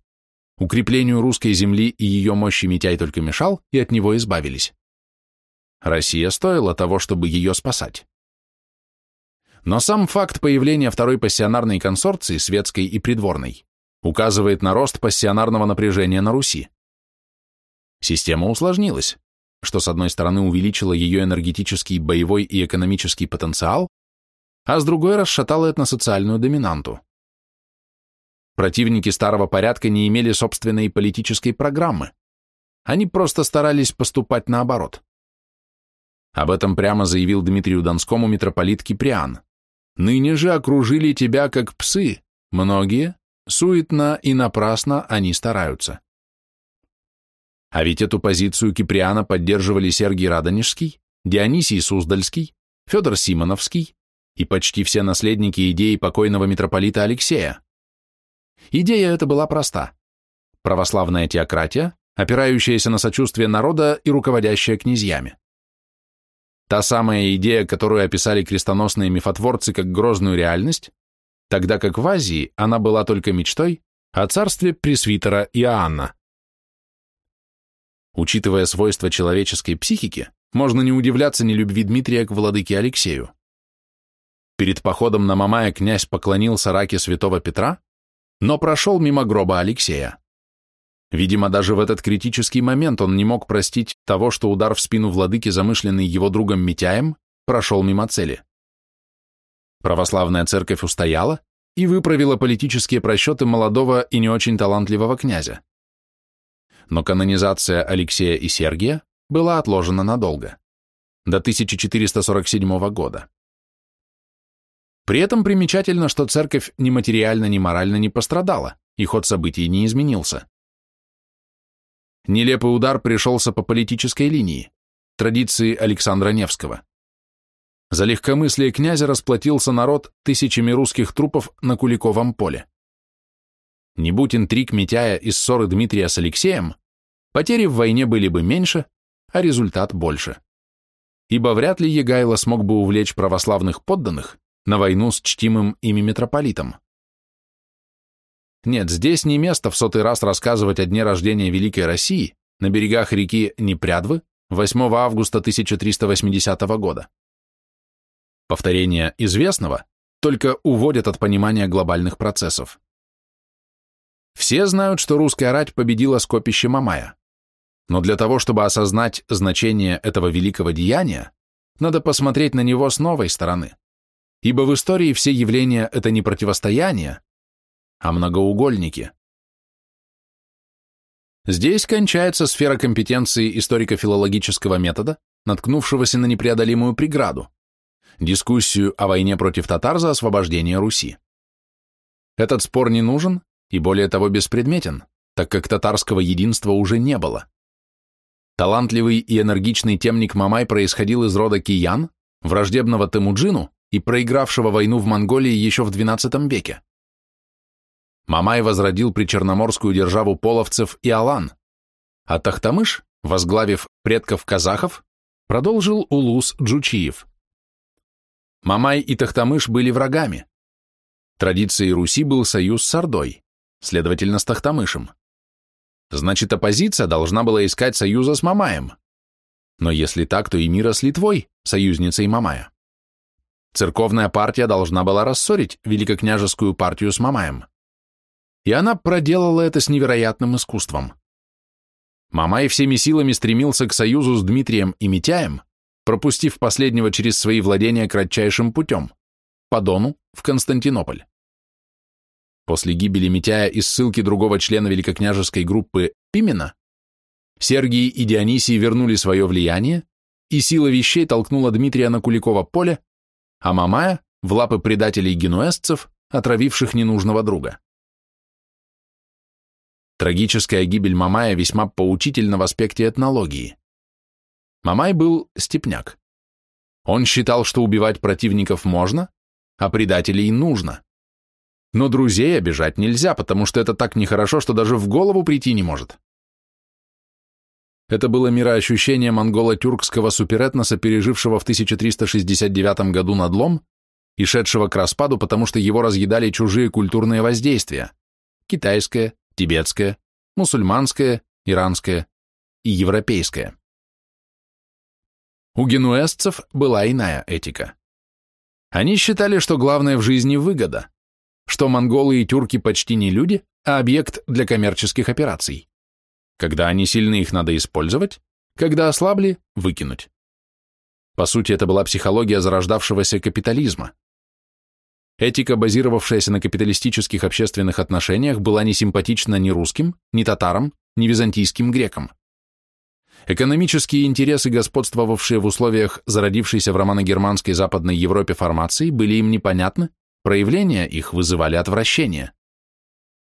[SPEAKER 1] Укреплению русской земли и ее мощи Митяй только мешал, и от него избавились. Россия стоила того, чтобы ее спасать. Но сам факт появления второй пассионарной консорции, светской и придворной, указывает на рост пассионарного напряжения на Руси. Система усложнилась, что с одной стороны увеличило ее энергетический, боевой и экономический потенциал, а с другой расшатало этносоциальную доминанту. Противники старого порядка не имели собственной политической программы. Они просто старались поступать наоборот. Об этом прямо заявил Дмитрию Донскому митрополит Киприан. Ныне же окружили тебя как псы, многие, суетно и напрасно они стараются. А ведь эту позицию Киприана поддерживали Сергий Радонежский, Дионисий Суздальский, Федор Симоновский и почти все наследники идеи покойного митрополита Алексея. Идея эта была проста. Православная теократия, опирающаяся на сочувствие народа и руководящая князьями. Та самая идея, которую описали крестоносные мифотворцы как грозную реальность, тогда как в Азии она была только мечтой о царстве пресвитера Иоанна. Учитывая свойства человеческой психики, можно не удивляться нелюбви Дмитрия к владыке Алексею. Перед походом на Мамая князь поклонился раке святого Петра, но прошел мимо гроба Алексея. Видимо, даже в этот критический момент он не мог простить того, что удар в спину владыки, замышленный его другом Митяем, прошел мимо цели. Православная церковь устояла и выправила политические просчеты молодого и не очень талантливого князя. Но канонизация Алексея и Сергия была отложена надолго, до 1447 года. При этом примечательно, что церковь ни материально, ни морально не пострадала, и ход событий не изменился. Нелепый удар пришелся по политической линии, традиции Александра Невского. За легкомыслие князя расплатился народ тысячами русских трупов на Куликовом поле. Не будь интриг Митяя и ссоры Дмитрия с Алексеем, потери в войне были бы меньше, а результат больше. Ибо вряд ли Егайло смог бы увлечь православных подданных на войну с чтимым ими митрополитом. Нет, здесь не место в сотый раз рассказывать о дне рождения Великой России на берегах реки Непрядвы 8 августа 1380 года. Повторение известного только уводят от понимания глобальных процессов. Все знают, что русская рать победила скопище Мамая. Но для того, чтобы осознать значение этого великого деяния, надо посмотреть на него с новой стороны. Ибо в истории все явления – это не противостояние, а многоугольники. Здесь кончается сфера компетенции историко-филологического метода, наткнувшегося на непреодолимую преграду – дискуссию о войне против татар за освобождение Руси. Этот спор не нужен и более того беспредметен, так как татарского единства уже не было. Талантливый и энергичный темник Мамай происходил из рода киян, враждебного Темуджину и проигравшего войну в Монголии еще в XII веке. Мамай возродил причерноморскую державу половцев и алан, а Тахтамыш, возглавив предков казахов, продолжил улус Джучиев. Мамай и Тахтамыш были врагами. Традицией Руси был союз с Ордой, следовательно, с Тахтамышем. Значит, оппозиция должна была искать союза с Мамаем. Но если так, то и мира с Литвой, союзницей Мамая. Церковная партия должна была рассорить великокняжескую партию с Мамаем. И она проделала это с невероятным искусством. Мамай всеми силами стремился к союзу с Дмитрием и Митяем, пропустив последнего через свои владения кратчайшим путем, по Дону, в Константинополь. После гибели Митяя и ссылки другого члена великокняжеской группы Пимена, Сергий и Дионисий вернули свое влияние, и сила вещей толкнула Дмитрия на Куликово поле, а Мамая — в лапы предателей генуэзцев, отравивших ненужного друга. Трагическая гибель Мамая весьма поучительна в аспекте этнологии. Мамай был степняк. Он считал, что убивать противников можно, а предателей нужно. Но друзей обижать нельзя, потому что это так нехорошо, что даже в голову прийти не может. Это было мироощущение монголо-тюркского суперэтноса, пережившего в 1369 году надлом и шедшего к распаду, потому что его разъедали чужие культурные воздействия – китайское, тибетское, мусульманское, иранское и европейское. У генуэзцев была иная этика. Они считали, что главное в жизни – выгода, что монголы и тюрки почти не люди, а объект для коммерческих операций. Когда они сильны, их надо использовать, когда ослабли – выкинуть. По сути, это была психология зарождавшегося капитализма. Этика, базировавшаяся на капиталистических общественных отношениях, была не симпатична ни русским, ни татарам, ни византийским грекам. Экономические интересы, господствовавшие в условиях зародившейся в романо-германской Западной Европе формации, были им непонятны, проявления их вызывали отвращение.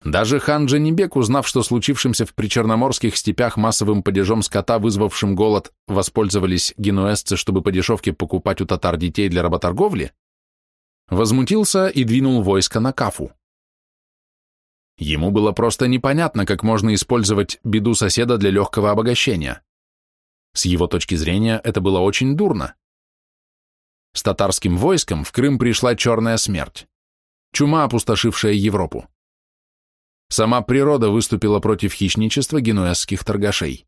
[SPEAKER 1] Даже хан Джанибек, узнав, что случившимся в причерноморских степях массовым падежом скота, вызвавшим голод, воспользовались генуэзцы, чтобы по дешевке покупать у татар детей для работорговли, возмутился и двинул войско на Кафу. Ему было просто непонятно, как можно использовать беду соседа для легкого обогащения. С его точки зрения это было очень дурно. С татарским войском в Крым пришла черная смерть, чума, опустошившая Европу. Сама природа выступила против хищничества генуэзских торгашей.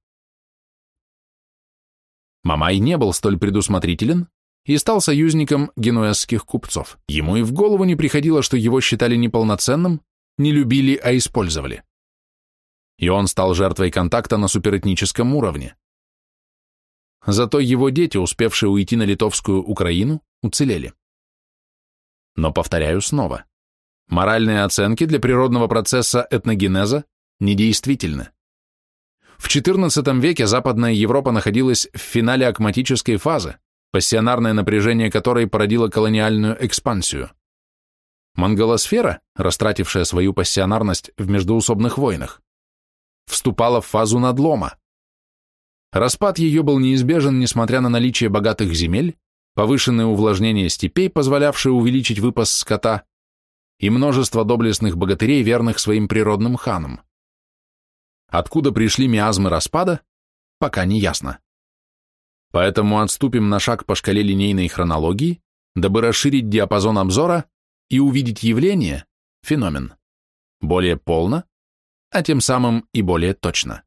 [SPEAKER 1] Мамай не был столь предусмотрителен и стал союзником генуэзских купцов. Ему и в голову не приходило, что его считали неполноценным, не любили, а использовали. И он стал жертвой контакта на суперэтническом уровне. Зато его дети, успевшие уйти на литовскую Украину, уцелели. Но повторяю снова, Моральные оценки для природного процесса этногенеза недействительны. В XIV веке Западная Европа находилась в финале акматической фазы, пассионарное напряжение которой породило колониальную экспансию. Монголосфера, растратившая свою пассионарность в междуусобных войнах, вступала в фазу надлома. Распад ее был неизбежен, несмотря на наличие богатых земель, повышенное увлажнение степей, позволявшее увеличить выпас скота, и множество доблестных богатырей, верных своим природным ханам. Откуда пришли миазмы распада, пока не ясно. Поэтому отступим на шаг по шкале линейной хронологии, дабы расширить диапазон обзора и увидеть явление, феномен, более полно, а тем самым и более точно.